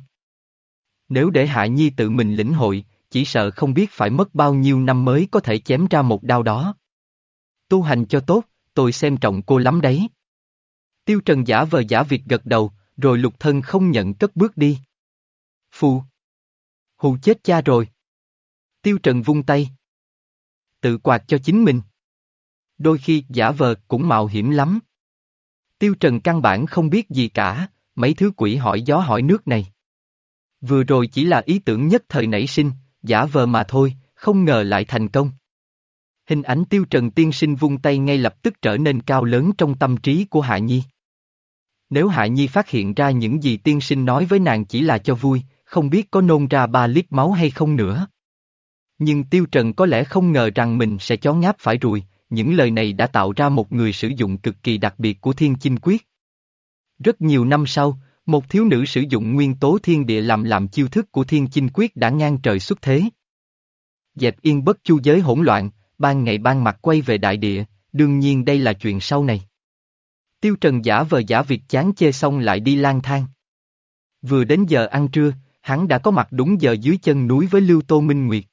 Nếu để Hạ Nhi tự mình lĩnh hội, chỉ sợ không biết phải mất bao nhiêu năm mới có thể chém ra một đao đó. Tu hành cho tốt, tôi xem trọng cô lắm đấy. Tiêu Trần giả vờ giả việc gật đầu, rồi lục thân không nhận cất bước đi. Phu. Hù chết cha rồi. Tiêu Trần vung tay. Tự quạt cho chính mình. Đôi khi giả vờ cũng mạo hiểm lắm. Tiêu Trần căn bản không biết gì cả, mấy thứ quỷ hỏi gió hỏi nước này. Vừa rồi chỉ là ý tưởng nhất thời nảy sinh, giả vờ mà thôi, không ngờ lại thành công. Hình ảnh tiêu trần tiên sinh vung tay ngay lập tức trở nên cao lớn trong tâm trí của Hạ Nhi. Nếu Hạ Nhi phát hiện ra những gì tiên sinh nói với nàng chỉ là cho vui, không biết có nôn ra ba lít máu hay không nữa. Nhưng Tiêu Trần có lẽ không ngờ rằng mình sẽ chó ngáp phải rùi, những lời này đã tạo ra một người sử dụng cực kỳ đặc biệt của thiên chinh quyết. Rất nhiều năm sau, một thiếu nữ sử dụng nguyên tố thiên địa làm làm chiêu thức của thiên chinh quyết đã ngang trời xuất thế. Dẹp yên bất chu giới hỗn loạn, ban ngày ban mặt quay về đại địa, đương nhiên đây là chuyện sau này. Tiêu Trần giả vờ giả việc chán chê xong lại đi lang thang. Vừa đến giờ ăn trưa, hắn đã có mặt đúng giờ dưới chân núi với Lưu Tô Minh Nguyệt.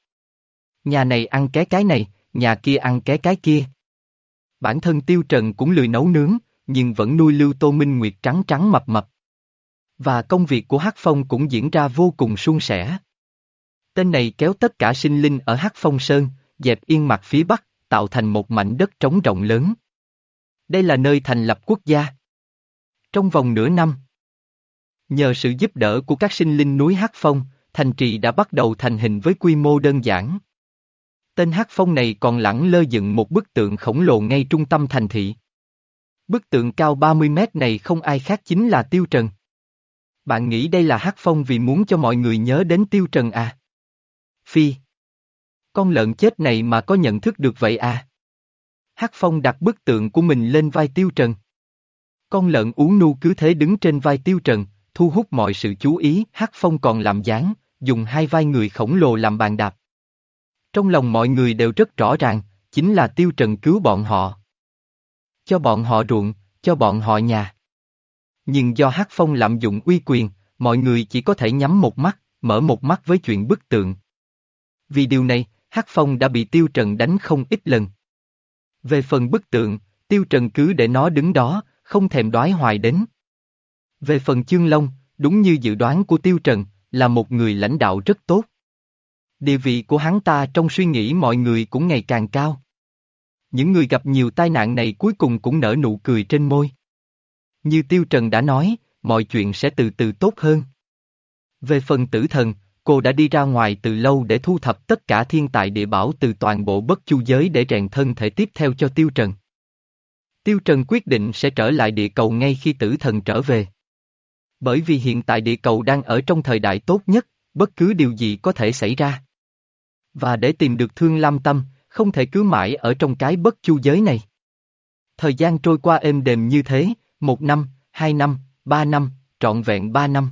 Nhà này ăn ké cái này, nhà kia ăn ké cái kia. Bản thân Tiêu Trần cũng lười nấu nướng, nhưng vẫn nuôi Lưu Tô Minh Nguyệt trắng trắng mập mập. Và công việc của Hắc Phong cũng diễn ra vô cùng suôn sẻ. Tên này kéo tất cả sinh linh ở Hắc Phong Sơn, dẹp yên mặt phía bắc, tạo thành một mảnh đất trống rộng lớn. Đây là nơi thành lập quốc gia. Trong vòng nửa năm, nhờ sự giúp đỡ của các sinh linh núi Hắc Phong, thành trì đã bắt đầu thành hình với quy mô đơn giản. Tên Hắc Phong này còn lẳng lơ dựng một bức tượng khổng lồ ngay trung tâm thành thị. Bức tượng cao 30 mét này không ai khác chính là Tiêu Trần. Bạn nghĩ đây là Hắc Phong vì muốn cho mọi người nhớ đến Tiêu Trần à? Phi. Con lợn chết này mà có nhận thức được vậy à? Hắc Phong đặt bức tượng của mình lên vai Tiêu Trần. Con lợn uống nu cứ thế đứng trên vai Tiêu Trần, thu hút mọi sự chú ý, Hắc Phong còn làm dáng, dùng hai vai người khổng lồ làm bàn đạp. Trong lòng mọi người đều rất rõ ràng, chính là Tiêu Trần cứu bọn họ. Cho bọn họ ruộng, cho bọn họ nhà. Nhưng do Hắc Phong lạm dụng uy quyền, mọi người chỉ có thể nhắm một mắt, mở một mắt với chuyện bức tượng. Vì điều này, Hắc Phong đã bị Tiêu Trần đánh không ít lần. Về phần bức tượng, Tiêu Trần cứ để nó đứng đó, không thèm đoái hoài đến. Về phần Chương Long, đúng như dự đoán của Tiêu Trần, là một người lãnh đạo rất tốt. Địa vị của hắn ta trong suy nghĩ mọi người cũng ngày càng cao. Những người gặp nhiều tai nạn này cuối cùng cũng nở nụ cười trên môi. Như Tiêu Trần đã nói, mọi chuyện sẽ từ từ tốt hơn. Về phần tử thần, cô đã đi ra ngoài từ lâu để thu thập tất cả thiên tài địa bảo từ toàn bộ bất chu giới để rèn thân thể tiếp theo cho Tiêu Trần. Tiêu Trần quyết định sẽ trở lại địa cầu ngay khi tử thần trở về. Bởi vì hiện tại địa cầu đang ở trong thời đại tốt nhất, bất cứ điều gì có thể xảy ra. Và để tìm được Thương Lam Tâm, Không thể cứ mãi ở trong cái bất chu giới này. Thời gian trôi qua êm đềm như thế, một năm, hai năm, ba năm, trọn vẹn ba năm.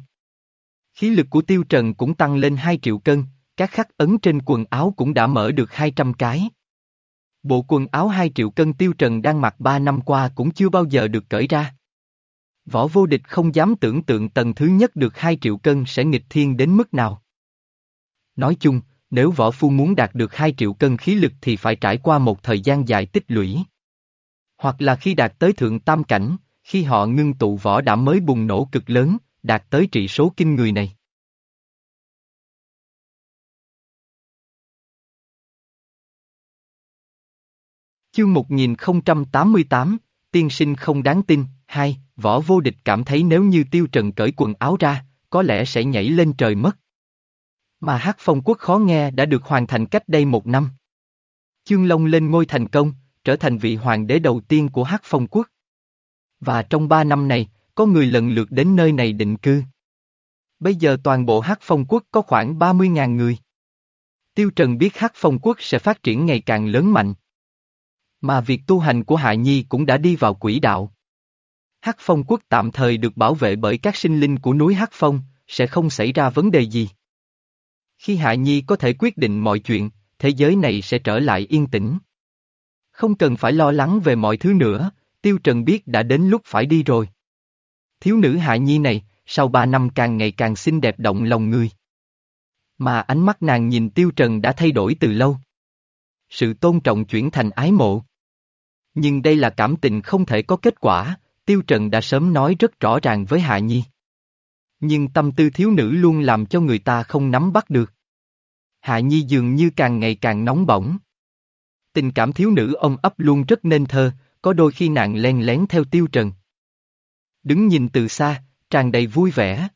Khí lực của Tiêu Trần cũng tăng lên 2 triệu cân, các khắc ấn trên quần áo cũng đã mở được 200 cái. Bộ quần áo 2 triệu cân Tiêu Trần đang mặc 3 năm qua cũng chưa bao giờ được cởi ra. Võ vô địch không dám tưởng tượng tầng thứ nhất được 2 triệu cân sẽ nghịch thiên đến mức nào. Nói chung, nếu võ phu muốn đạt được 2 triệu cân khí lực thì phải trải qua một thời gian dài tích lũy. Hoặc là khi đạt tới thượng tam cảnh, khi họ ngưng tụ võ đã mới bùng nổ cực lớn, đạt tới trị số kinh người này. Chương 1088, tiên sinh không đáng tin, hai, võ vô địch cảm thấy nếu như tiêu trần cởi quần áo ra, có lẽ sẽ nhảy lên trời mất. Mà hát phong quốc khó nghe đã được hoàn thành cách đây một năm. Chương Long lên ngôi thành công, trở thành vị hoàng đế đầu tiên của hát phong quốc. Và trong ba năm này, có người lần lượt đến nơi này định cư. Bây giờ toàn bộ Hắc phong quốc có khoảng 30.000 người. Tiêu Trần biết Hắc phong quốc sẽ phát triển ngày càng lớn mạnh. Mà việc tu hành của Hạ Nhi cũng đã đi vào quỹ đạo. Hắc Phong quốc tạm thời được bảo vệ bởi các sinh linh của núi Hắc Phong, sẽ không xảy ra vấn đề gì. Khi Hạ Nhi có thể quyết định mọi chuyện, thế giới này sẽ trở lại yên tĩnh. Không cần phải lo lắng về mọi thứ nữa, Tiêu Trần biết đã đến lúc phải đi rồi. Thiếu nữ Hạ Nhi này, sau ba năm càng ngày càng xinh đẹp động lòng người. Mà ánh mắt nàng nhìn Tiêu Trần đã thay đổi từ lâu. Sự tôn trọng chuyển thành ái mộ. Nhưng đây là cảm tình không thể có kết quả, Tiêu Trần đã sớm nói rất rõ ràng với Hạ Nhi. Nhưng tâm tư thiếu nữ luôn làm cho người ta không nắm bắt được. Hạ Nhi dường như càng ngày càng nóng bỏng. Tình cảm thiếu nữ ông ấp luôn rất nên thơ, có đôi khi nàng len lén theo Tiêu Trần. Đứng nhìn từ xa, tràn đầy vui vẻ.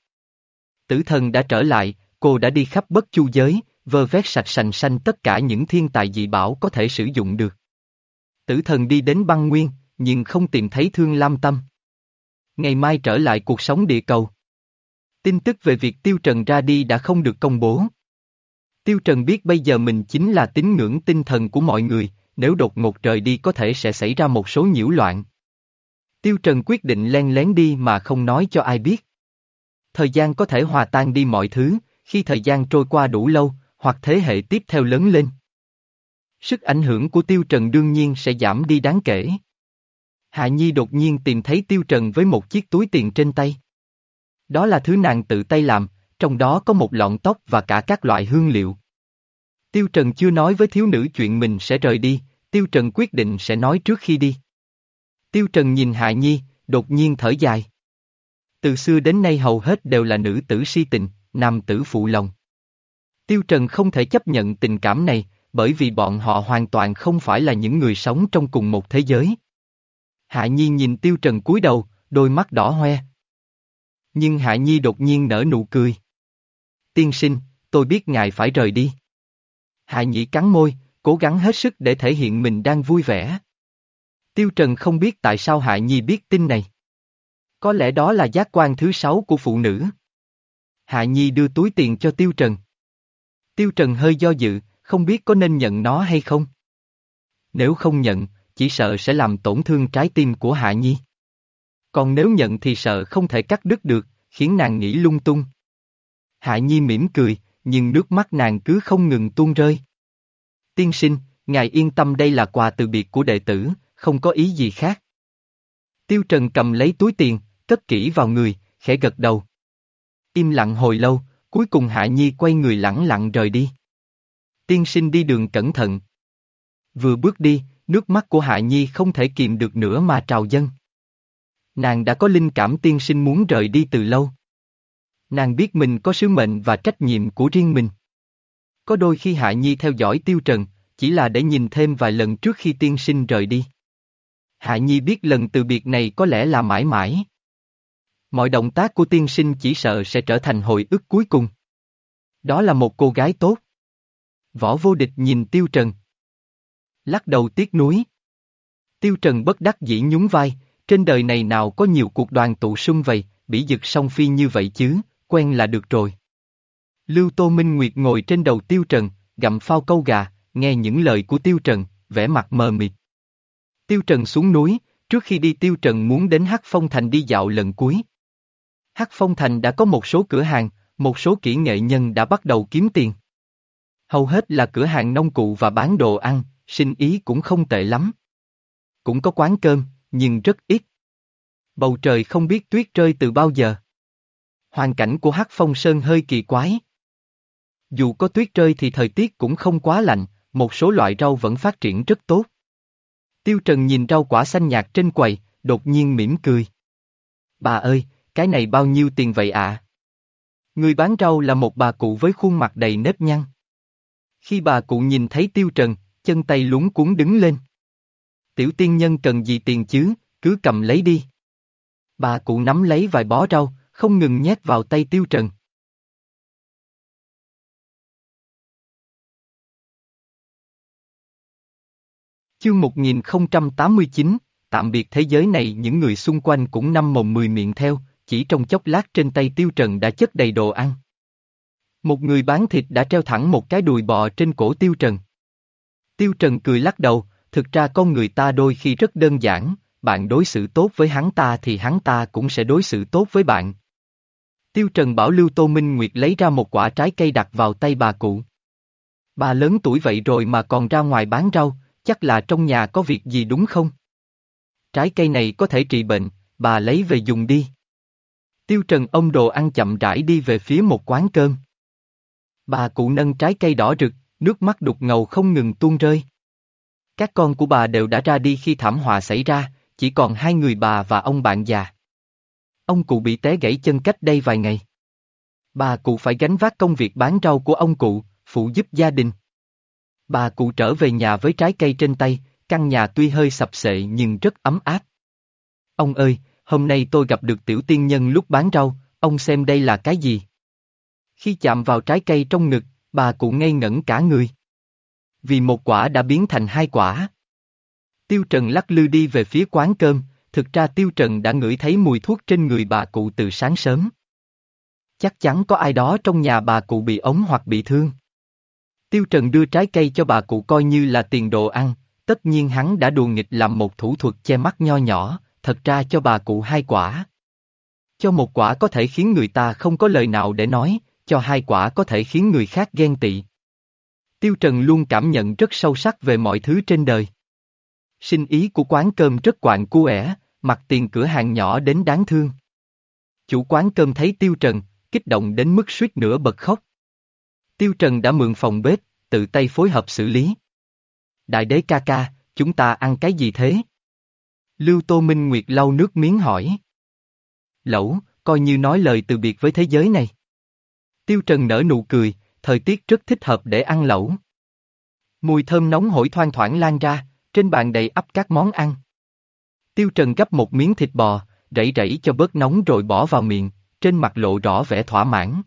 Tử thần đã trở lại, cô đã đi khắp bất chu giới, vơ vét sạch sành xanh tất cả những thiên tài dị bảo có thể sử dụng được. Tử thần đi đến băng nguyên, nhưng không tìm thấy thương lam tâm. Ngày mai trở lại cuộc sống địa cầu. Tin tức về việc Tiêu Trần ra đi đã không được công bố. Tiêu Trần biết bây giờ mình chính là tín ngưỡng tinh thần của mọi người, nếu đột ngột rời đi có thể sẽ xảy ra một số nhiễu loạn. Tiêu Trần quyết định len lén đi mà không nói cho ai biết. Thời gian có thể hòa tan đi mọi thứ, khi thời gian trôi qua đủ lâu, hoặc thế hệ tiếp theo lớn lên. Sức ảnh hưởng của Tiêu Trần đương nhiên sẽ giảm đi đáng kể. Hạ Nhi đột nhiên tìm thấy Tiêu Trần với một chiếc túi tiền trên tay. Đó là thứ nàng tự tay làm, trong đó có một lọn tóc và cả các loại hương liệu. Tiêu Trần chưa nói với thiếu nữ chuyện mình sẽ rời đi, Tiêu Trần quyết định sẽ nói trước khi đi. Tiêu Trần nhìn Hạ Nhi, đột nhiên thở dài. Từ xưa đến nay hầu hết đều là nữ tử si tình, nam tử phụ lòng. Tiêu Trần không thể chấp nhận tình cảm này, bởi vì bọn họ hoàn toàn không phải là những người sống trong cùng một thế giới. Hạ Nhi nhìn Tiêu Trần cúi đầu, đôi mắt đỏ hoe. Nhưng Hạ Nhi đột nhiên nở nụ cười. Tiên sinh, tôi biết ngài phải rời đi. Hạ Nhi cắn môi, cố gắng hết sức để thể hiện mình đang vui vẻ. Tiêu Trần không biết tại sao Hạ Nhi biết tin này. Có lẽ đó là giác quan thứ sáu của phụ nữ. Hạ Nhi đưa túi tiền cho Tiêu Trần. Tiêu Trần hơi do dự, không biết có nên nhận nó hay không. Nếu không nhận, chỉ sợ sẽ làm tổn thương trái tim của Hạ Nhi. Còn nếu nhận thì sợ không thể cắt đứt được, khiến nàng nghĩ lung tung. Hạ Nhi mỉm cười, nhưng nước mắt nàng cứ không ngừng tuôn rơi. Tiên sinh, ngài yên tâm đây là quà từ biệt của đệ tử, không có ý gì khác. Tiêu Trần cầm lấy túi tiền, cất kỹ vào người, khẽ gật đầu. Im lặng hồi lâu, cuối cùng Hạ Nhi quay người lẳng lặng rời đi. Tiên sinh đi đường cẩn thận. Vừa bước đi, nước mắt của Hạ Nhi không thể kìm được nữa mà trào dâng. Nàng đã có linh cảm tiên sinh muốn rời đi từ lâu. Nàng biết mình có sứ mệnh và trách nhiệm của riêng mình. Có đôi khi Hạ Nhi theo dõi Tiêu Trần, chỉ là để nhìn thêm vài lần trước khi tiên sinh rời đi. Hạ Nhi biết lần từ biệt này có lẽ là mãi mãi. Mọi động tác của tiên sinh chỉ sợ sẽ trở thành hồi ức cuối cùng. Đó là một cô gái tốt. Võ vô địch nhìn Tiêu Trần. Lắc đầu tiếc nuối. Tiêu Trần bất đắc dĩ nhún vai, trên đời này nào có nhiều cuộc đoàn tụ sung vầy, bị giật song phi như vậy chứ, quen là được rồi. Lưu Tô Minh Nguyệt ngồi trên đầu Tiêu Trần, gặm phao câu gà, nghe những lời của Tiêu Trần, vẻ mặt mờ mịt. Tiêu Trần xuống núi, trước khi đi Tiêu Trần muốn đến Hắc Phong Thành đi dạo lần cuối. Hắc Phong Thành đã có một số cửa hàng, một số kỹ nghệ nhân đã bắt đầu kiếm tiền. Hầu hết là cửa hàng nông cụ và bán đồ ăn, sinh ý cũng không tệ lắm. Cũng có quán cơm, nhưng rất ít. Bầu trời không biết tuyết rơi từ bao giờ. Hoàn cảnh của Hắc Phong Sơn hơi kỳ quái. Dù có tuyết rơi thì thời tiết cũng không quá lạnh, một số loại rau vẫn phát triển rất tốt. Tiêu Trần nhìn rau quả xanh nhạt trên quầy, đột nhiên mỉm cười. Bà ơi, cái này bao nhiêu tiền vậy ạ? Người bán rau là một bà cụ với khuôn mặt đầy nếp nhăn. Khi bà cụ nhìn thấy Tiêu Trần, chân tay lúng cuốn đứng lên. Tiểu tiên nhân cần gì tiền chứ, cứ cầm lấy đi. Bà cụ nắm lấy vài bó rau, không ngừng nhét vào tay Tiêu Trần. Chương 1089, tạm biệt thế giới này những người xung quanh cũng năm mồm mười miệng theo, chỉ trong chốc lát trên tay Tiêu Trần đã chất đầy đồ ăn. Một người bán thịt đã treo thẳng một cái đùi bò trên cổ Tiêu Trần. Tiêu Trần cười lắc đầu, thực ra con người ta đôi khi rất đơn giản, bạn đối xử tốt với hắn ta thì hắn ta cũng sẽ đối xử tốt với bạn. Tiêu Trần bảo Lưu Tô Minh Nguyệt lấy ra một quả trái cây đặt vào tay bà cụ. Bà lớn tuổi vậy rồi mà còn ra ngoài bán rau, chắc là trong nhà có việc gì đúng không? Trái cây này có thể trị bệnh, bà lấy về dùng đi. Tiêu Trần ông đồ ăn chậm rãi đi về phía một quán cơm. Bà cụ nâng trái cây đỏ rực, nước mắt đục ngầu không ngừng tuôn rơi. Các con của bà đều đã ra đi khi thảm họa xảy ra, chỉ còn hai người bà và ông bạn già. Ông cụ bị té gãy chân cách đây vài ngày. Bà cụ phải gánh vác công việc bán rau của ông cụ, phụ giúp gia đình. Bà cụ trở về nhà với trái cây trên tay, căn nhà tuy hơi sập sệ nhưng rất ấm áp. Ông ơi, hôm nay tôi gặp được tiểu tiên nhân lúc bán rau, ông xem đây là cái gì? Khi chạm vào trái cây trong ngực, bà cụ ngây ngẩn cả người. Vì một quả đã biến thành hai quả. Tiêu Trần lắc lư đi về phía quán cơm, thực ra Tiêu Trần đã ngửi thấy mùi thuốc trên người bà cụ từ sáng sớm. Chắc chắn có ai đó trong nhà bà cụ bị ống hoặc bị thương. Tiêu Trần đưa trái cây cho bà cụ coi như là tiền đồ ăn, tất nhiên hắn đã đùa nghịch làm một thủ thuật che mắt nho nhỏ, thật ra cho bà cụ hai quả. Cho một quả có thể khiến người ta không có lời nào để nói, cho hai quả có thể khiến người khác ghen tị. Tiêu Trần luôn cảm nhận rất sâu sắc về mọi thứ trên đời. Sinh ý của quán cơm rất quạng cu ẻ, mặt tiền cửa hàng nhỏ đến đáng thương. Chủ quán cơm thấy Tiêu Trần, kích động đến mức suýt nữa bật khóc. Tiêu Trần đã mượn phòng bếp, tự tay phối hợp xử lý. Đại đế ca ca, chúng ta ăn cái gì thế? Lưu Tô Minh Nguyệt lau nước miếng hỏi. Lẩu, coi như nói lời từ biệt với thế giới này. Tiêu Trần nở nụ cười, thời tiết rất thích hợp để ăn lẩu. Mùi thơm nóng hổi thoang thoảng lan ra, trên bàn đầy ắp các món ăn. Tiêu Trần gấp một miếng thịt bò, rảy rảy cho bớt nóng rồi bỏ vào miệng, trên mặt lộ rõ vẻ thỏa mãn.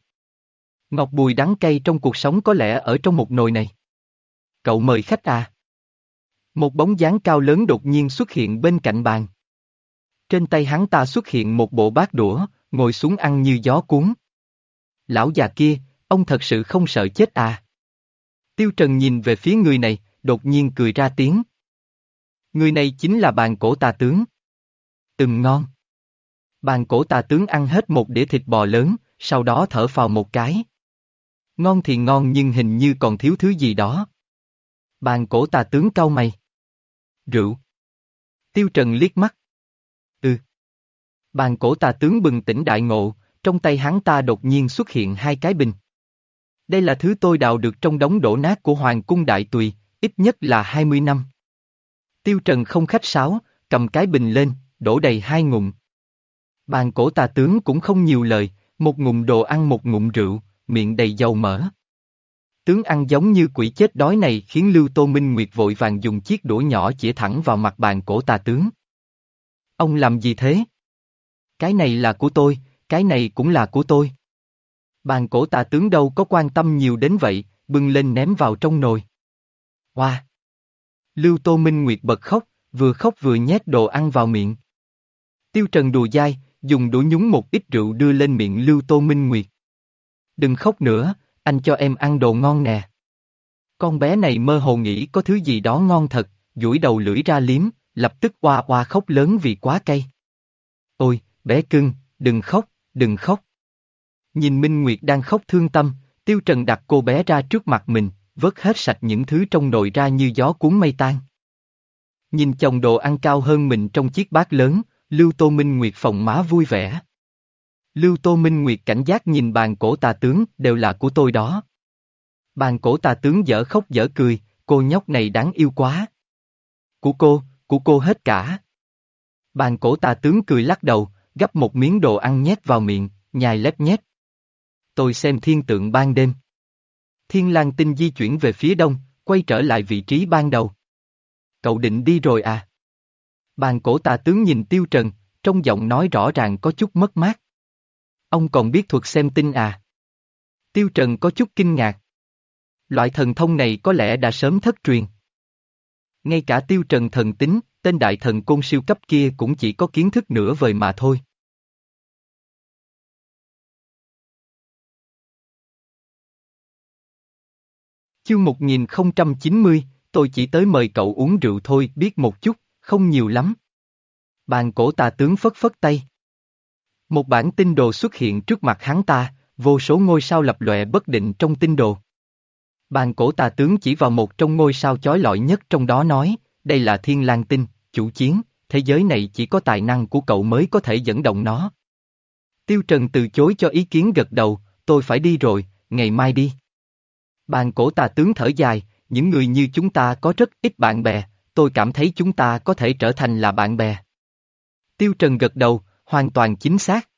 Ngọc bùi đắng cay trong cuộc sống có lẽ ở trong một nồi này. Cậu mời khách à? Một bóng dáng cao lớn đột nhiên xuất hiện bên cạnh bàn. Trên tay hắn ta xuất hiện một bộ bát đũa, ngồi xuống ăn như gió cuốn. Lão già kia, ông thật sự không sợ chết à? Tiêu Trần nhìn về phía người này, đột nhiên cười ra tiếng. Người này chính là bàn cổ tà tướng. Từng ngon. Bàn cổ tà tướng ăn hết một đĩa thịt bò lớn, sau đó thở phào một cái. Ngon thì ngon nhưng hình như còn thiếu thứ gì đó. Bàn cổ tà tướng cau mày. Rượu. Tiêu Trần liếc mắt. Ừ. Bàn cổ tà tướng bừng tỉnh đại ngộ, trong tay hắn ta đột nhiên xuất hiện hai cái bình. Đây là thứ tôi đào được trong đống đổ nát của Hoàng cung Đại Tùy, ít nhất là 20 năm. Tiêu Trần không khách sáo, cầm cái bình lên, đổ đầy hai ngụm. Bàn cổ tà tướng cũng không nhiều lời, một ngụm đồ ăn một ngụm rượu, miệng đầy dầu mỡ. Tướng ăn giống như quỷ chết đói này khiến Lưu Tô Minh Nguyệt vội vàng dùng chiếc đũa nhỏ chĩa thẳng vào mặt bàn cổ tà tướng. Ông làm gì thế? Cái này là của tôi, cái này cũng là của tôi. Bàn cổ tà tướng đâu có quan tâm nhiều đến vậy, bưng lên ném vào trong nồi. Hoa! Lưu Tô Minh Nguyệt bật khóc, vừa khóc vừa nhét đồ ăn vào miệng. Tiêu Trần đùa dai, dùng đũa nhúng một ít rượu đưa lên miệng Lưu Tô Minh Nguyệt. Đừng khóc nữa, anh cho em ăn đồ ngon nè. Con bé này mơ hồ nghĩ có thứ gì đó ngon thật, duỗi đầu lưỡi ra liếm, lập tức oa oa khóc lớn vì quá cay. Ôi, bé cưng, đừng khóc, đừng khóc. Nhìn Minh Nguyệt đang khóc thương tâm, Tiêu Trần đặt cô bé ra trước mặt mình, vớt hết sạch những thứ trong nồi ra như gió cuốn mây tan. Nhìn chồng đồ ăn cao hơn mình trong chiếc bát lớn, Lưu Tô Minh Nguyệt phòng má vui vẻ. Lưu Tô Minh Nguyệt cảnh giác nhìn bàn cổ tà tướng, đều là của tôi đó. Bàn cổ tà tướng dở khóc dở cười, cô nhóc này đáng yêu quá. Của cô, của cô hết cả. Bàn cổ tà tướng cười lắc đầu, gấp một miếng đồ ăn nhét vào miệng, nhai lép nhét. Tôi xem thiên tượng ban đêm. Thiên lang tinh di chuyển về phía đông, quay trở lại vị trí ban đầu. Cậu định đi rồi à? Bàn cổ tà tướng nhìn tiêu trần, trong giọng nói rõ ràng có chút mất mát. Ông còn biết thuật xem tinh à? Tiêu trần có chút kinh ngạc. Loại thần thông này có lẽ đã sớm thất truyền. Ngay cả tiêu trần thần tính, tên đại thần côn siêu cấp kia cũng chỉ có kiến thức nửa vời mà thôi. Chương 1090, tôi chỉ tới mời cậu uống rượu thôi, biết một chút, không nhiều lắm. Bàn cổ tà tướng phất phất tay. Một bản tinh đồ xuất hiện trước mặt hắn ta, vô số ngôi sao lập lòe bất định trong tinh đồ. Bàn cổ tà tướng chỉ vào một trong ngôi sao chói lọi nhất trong đó nói, đây là thiên lang tinh, chủ chiến, thế giới này chỉ có tài năng của cậu mới có thể dẫn động nó. Tiêu Trần từ chối cho ý kiến gật đầu, tôi phải đi rồi, ngày mai đi. Bàn cổ tà tướng thở dài, những người như chúng ta có rất ít bạn bè, tôi cảm thấy chúng ta có thể trở thành là bạn bè. Tiêu Trần gật đầu, hoàn toàn chính xác.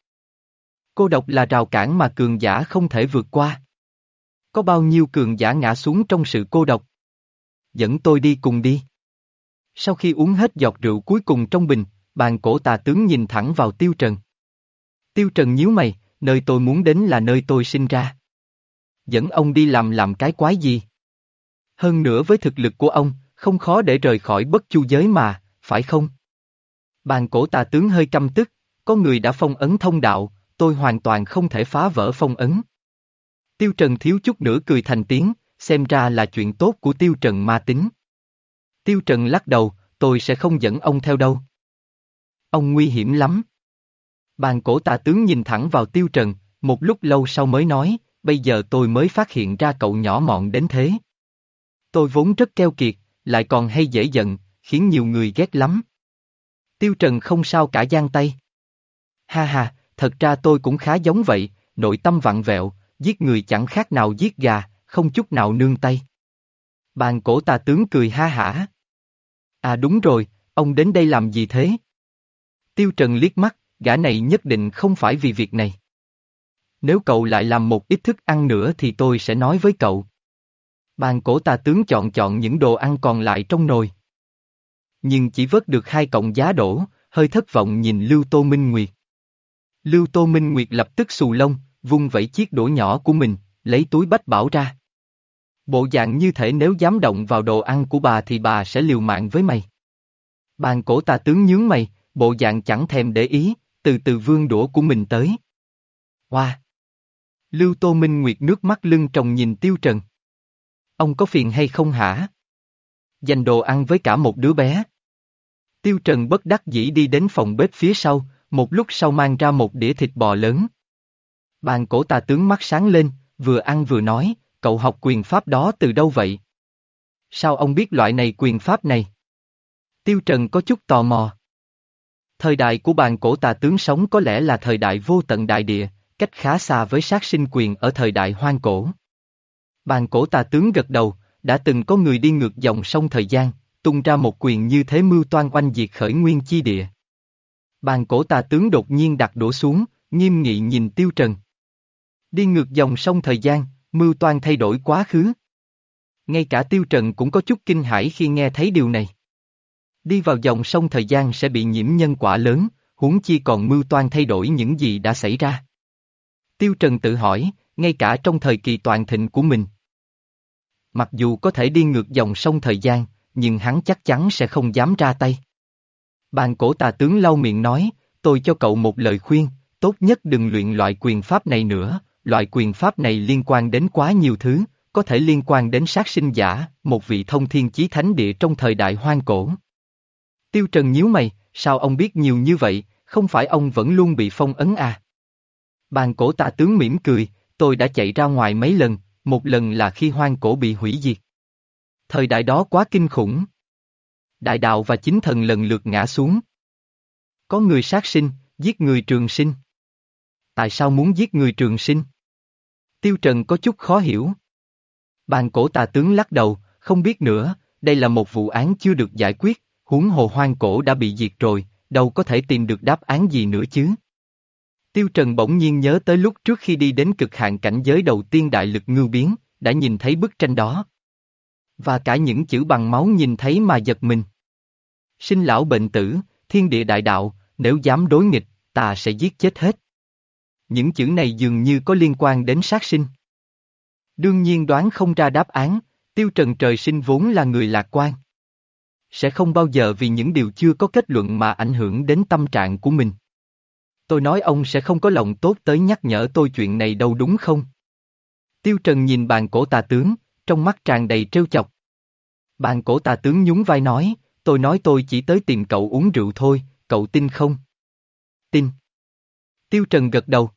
Cô độc là rào cản mà cường giả không thể vượt qua. Có bao nhiêu cường giả ngã xuống trong sự cô độc? Dẫn tôi đi cùng đi. Sau khi uống hết giọt rượu cuối cùng trong bình, bàn cổ tà tướng nhìn thẳng vào Tiêu Trần. Tiêu Trần nhíu mày, nơi tôi muốn đến là nơi tôi sinh ra. Dẫn ông đi làm làm cái quái gì? Hơn nữa với thực lực của ông, không khó để rời khỏi bất chu giới mà, phải không? Bàn cổ tà tướng hơi căm tức, có người đã phong ấn thông đạo, tôi hoàn toàn không thể phá vỡ phong ấn. Tiêu Trần thiếu chút nữa cười thành tiếng, xem ra là chuyện tốt của Tiêu Trần ma tính. Tiêu Trần lắc đầu, tôi sẽ không dẫn ông theo đâu. Ông nguy hiểm lắm. Bàn cổ tà tướng nhìn thẳng vào Tiêu Trần, một lúc lâu sau mới nói, bây giờ tôi mới phát hiện ra cậu nhỏ mọn đến thế. Tôi vốn rất keo kiệt, lại còn hay dễ giận, khiến nhiều người ghét lắm. Tiêu Trần không sao cả giang tay. Ha ha, thật ra tôi cũng khá giống vậy, nội tâm vặn vẹo, giết người chẳng khác nào giết gà, không chút nào nương tay. Bàn cổ tà tướng cười ha hả. À đúng rồi, ông đến đây làm gì thế? Tiêu Trần liếc mắt, gã này nhất định không phải vì việc này. Nếu cậu lại làm một ít thức ăn nữa thì tôi sẽ nói với cậu. Bàn cổ tà tướng chọn chọn những đồ ăn còn lại trong nồi. Nhưng chỉ vớt được hai cọng giá đổ, hơi thất vọng nhìn Lưu Tô Minh Nguyệt. Lưu Tô Minh Nguyệt lập tức xù lông, vung vẩy chiếc đũa nhỏ của mình, lấy túi bách bảo ra. Bộ dạng như thể nếu dám động vào đồ ăn của bà thì bà sẽ liều mạng với mày. Bàn cổ tà tướng nhướng mày, bộ dạng chẳng thèm để ý, từ từ vương đũa của mình tới. Hoa! Lưu Tô Minh Nguyệt nước mắt lưng trồng nhìn Tiêu Trần. Ông có phiền hay không hả? Dành đồ ăn với cả một đứa bé. Tiêu Trần bất đắc dĩ đi đến phòng bếp phía sau, một lúc sau mang ra một đĩa thịt bò lớn. Bàn cổ tà tướng mắt sáng lên, vừa ăn vừa nói, cậu học quyền pháp đó từ đâu vậy? Sao ông biết loại này quyền pháp này? Tiêu Trần có chút tò mò. Thời đại của bàn cổ tà tướng sống có lẽ là thời đại vô tận đại địa, cách khá xa với sát sinh quyền ở thời đại hoang cổ. Bàn cổ tà tướng gật đầu, đã từng có người đi ngược dòng sông thời gian, tung ra một quyền như thế mưu toan oanh diệt khởi nguyên chi địa. Bàn cổ tà tướng đột nhiên đặt đổ xuống, nghiêm nghị nhìn Tiêu Trần. Đi ngược dòng sông thời gian, mưu toan thay đổi quá khứ. Ngay cả Tiêu Trần cũng có chút kinh hãi khi nghe thấy điều này. Đi vào dòng sông thời gian sẽ bị nhiễm nhân quả lớn, huống chi còn mưu toan thay đổi những gì đã xảy ra. Tiêu Trần tự hỏi, ngay cả trong thời kỳ toàn thịnh của mình. Mặc dù có thể đi ngược dòng sông thời gian, nhưng hắn chắc chắn sẽ không dám ra tay. Bàn cổ tà tướng lau miệng nói, tôi cho cậu một lời khuyên, tốt nhất đừng luyện loại quyền pháp này nữa, loại quyền pháp này liên quan đến quá nhiều thứ, có thể liên quan đến sát sinh giả, một vị thông thiên chí thánh địa trong thời đại hoang cổ. Tiêu Trần nhíu mày, sao ông biết nhiều như vậy, không phải ông vẫn luôn bị phong ấn à? Bàn cổ tà tướng mỉm cười, tôi đã chạy ra ngoài mấy lần, một lần là khi hoang cổ bị hủy diệt. Thời đại đó quá kinh khủng. Đại đạo và chính thần lần lượt ngã xuống. Có người sát sinh, giết người trường sinh. Tại sao muốn giết người trường sinh? Tiêu Trần có chút khó hiểu. Bàn cổ tà tướng lắc đầu, không biết nữa, đây là một vụ án chưa được giải quyết, huống hồ hoang cổ đã bị diệt rồi, đâu có thể tìm được đáp án gì nữa chứ. Tiêu Trần bỗng nhiên nhớ tới lúc trước khi đi đến cực hạn cảnh giới đầu tiên đại lực ngưu biến, đã nhìn thấy bức tranh đó. Và cả những chữ bằng máu nhìn thấy mà giật mình. Sinh lão bệnh tử, thiên địa đại đạo, nếu dám đối nghịch, ta sẽ giết chết hết. Những chữ này dường như có liên quan đến sát sinh. Đương nhiên đoán không ra đáp án, Tiêu Trần trời sinh vốn là người lạc quan. Sẽ không bao giờ vì những điều chưa có kết luận mà ảnh hưởng đến tâm trạng của mình. Tôi nói ông sẽ không có lòng tốt tới nhắc nhở tôi chuyện này đâu đúng không? Tiêu Trần nhìn bàn cổ tà tướng, trong mắt tràn đầy trêu chọc. Bàn cổ tà tướng nhún vai nói, tôi nói tôi chỉ tới tìm cậu uống rượu thôi, cậu tin không? Tin. Tiêu Trần gật đầu,